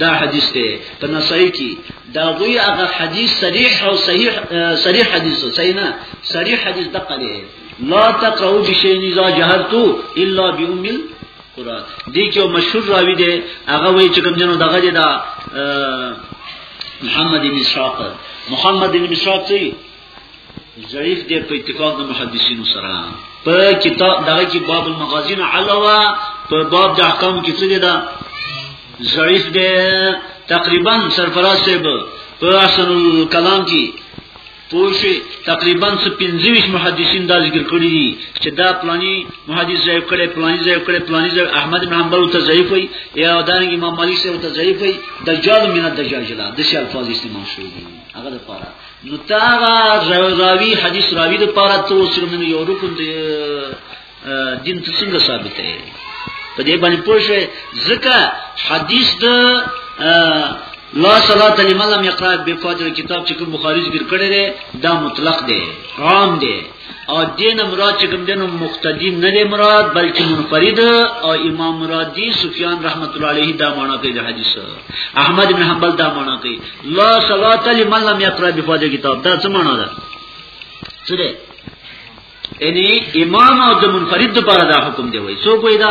دا حدیث دی په نسائی کې دا غوی هغه حدیث صریح او صحیح صریح حدیث صحیح نه صریح حدیث دقه دی لا تقعو بشین اذا جهرتو الا بام القران دې کې مشهور راوی دی هغه وی چې کوم جنو دغه دی دا محمد بن اسحاق محمد بن اسحاق دی ضعیف دی په اتفاق د محدثینو سره په کتاب دغه کې باب المغازین علاوه په باب د احکام کې څه دی دا ضعیف دی تقریبا سرفراز صاحب په احسن الکلام کې پوښي تقریبا 25 محدثین دا ذکر کړی دي چې دا پلاني محدث ځای کړي پلاني ځای کړي پلاني ځای احمد بن حنبل ته ضعیف وي یا دانګ امام مالک ته ضعیف وي دجال من الدجاجلا د شي الفاظ استعمال شوی دي هغه لپاره نو تاغا راوی حدیث راوی د پاره تو سره من یو رکن دی دین ته څنګه ثابت دی په دې باندې پوښه ځکه حدیث د لا صلات لمن لم یقرأ بفاتر کتاب چې کوم بخاری ذکر کړی دی دا مطلق دی عام دی او دین مراد چې کوم دینو مقتدی نه دی مراد بلکې منفرد او امام مراد دی سفیان رحمت الله علیه دا معنا کوي د حدیث احمد بن حنبل دا معنا کوي لا صلات لمن لم یقرأ بفاضل کتاب دا څه معنا ده څه ده یعنی امام او د منفرد لپاره دا حکم دی وای سو کوی دا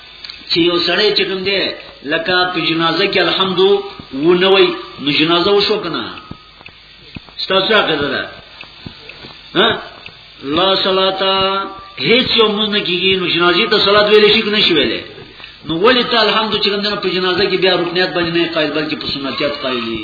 چې یو سړی چې کوم دی لکه په جنازه کې الحمد و نه وای نو جنازه وشو کنه ستاسو هغه ده ها لا صلاتا هیڅ یو مونږ نه کیږي نو جنازي ته صلات ویلې شي کنه شي ویلې نو ولې ته الحمد چې کوم دی په جنازه کې بیا رکنیت باندې نه قائل بلکې په سنتیت قائل دي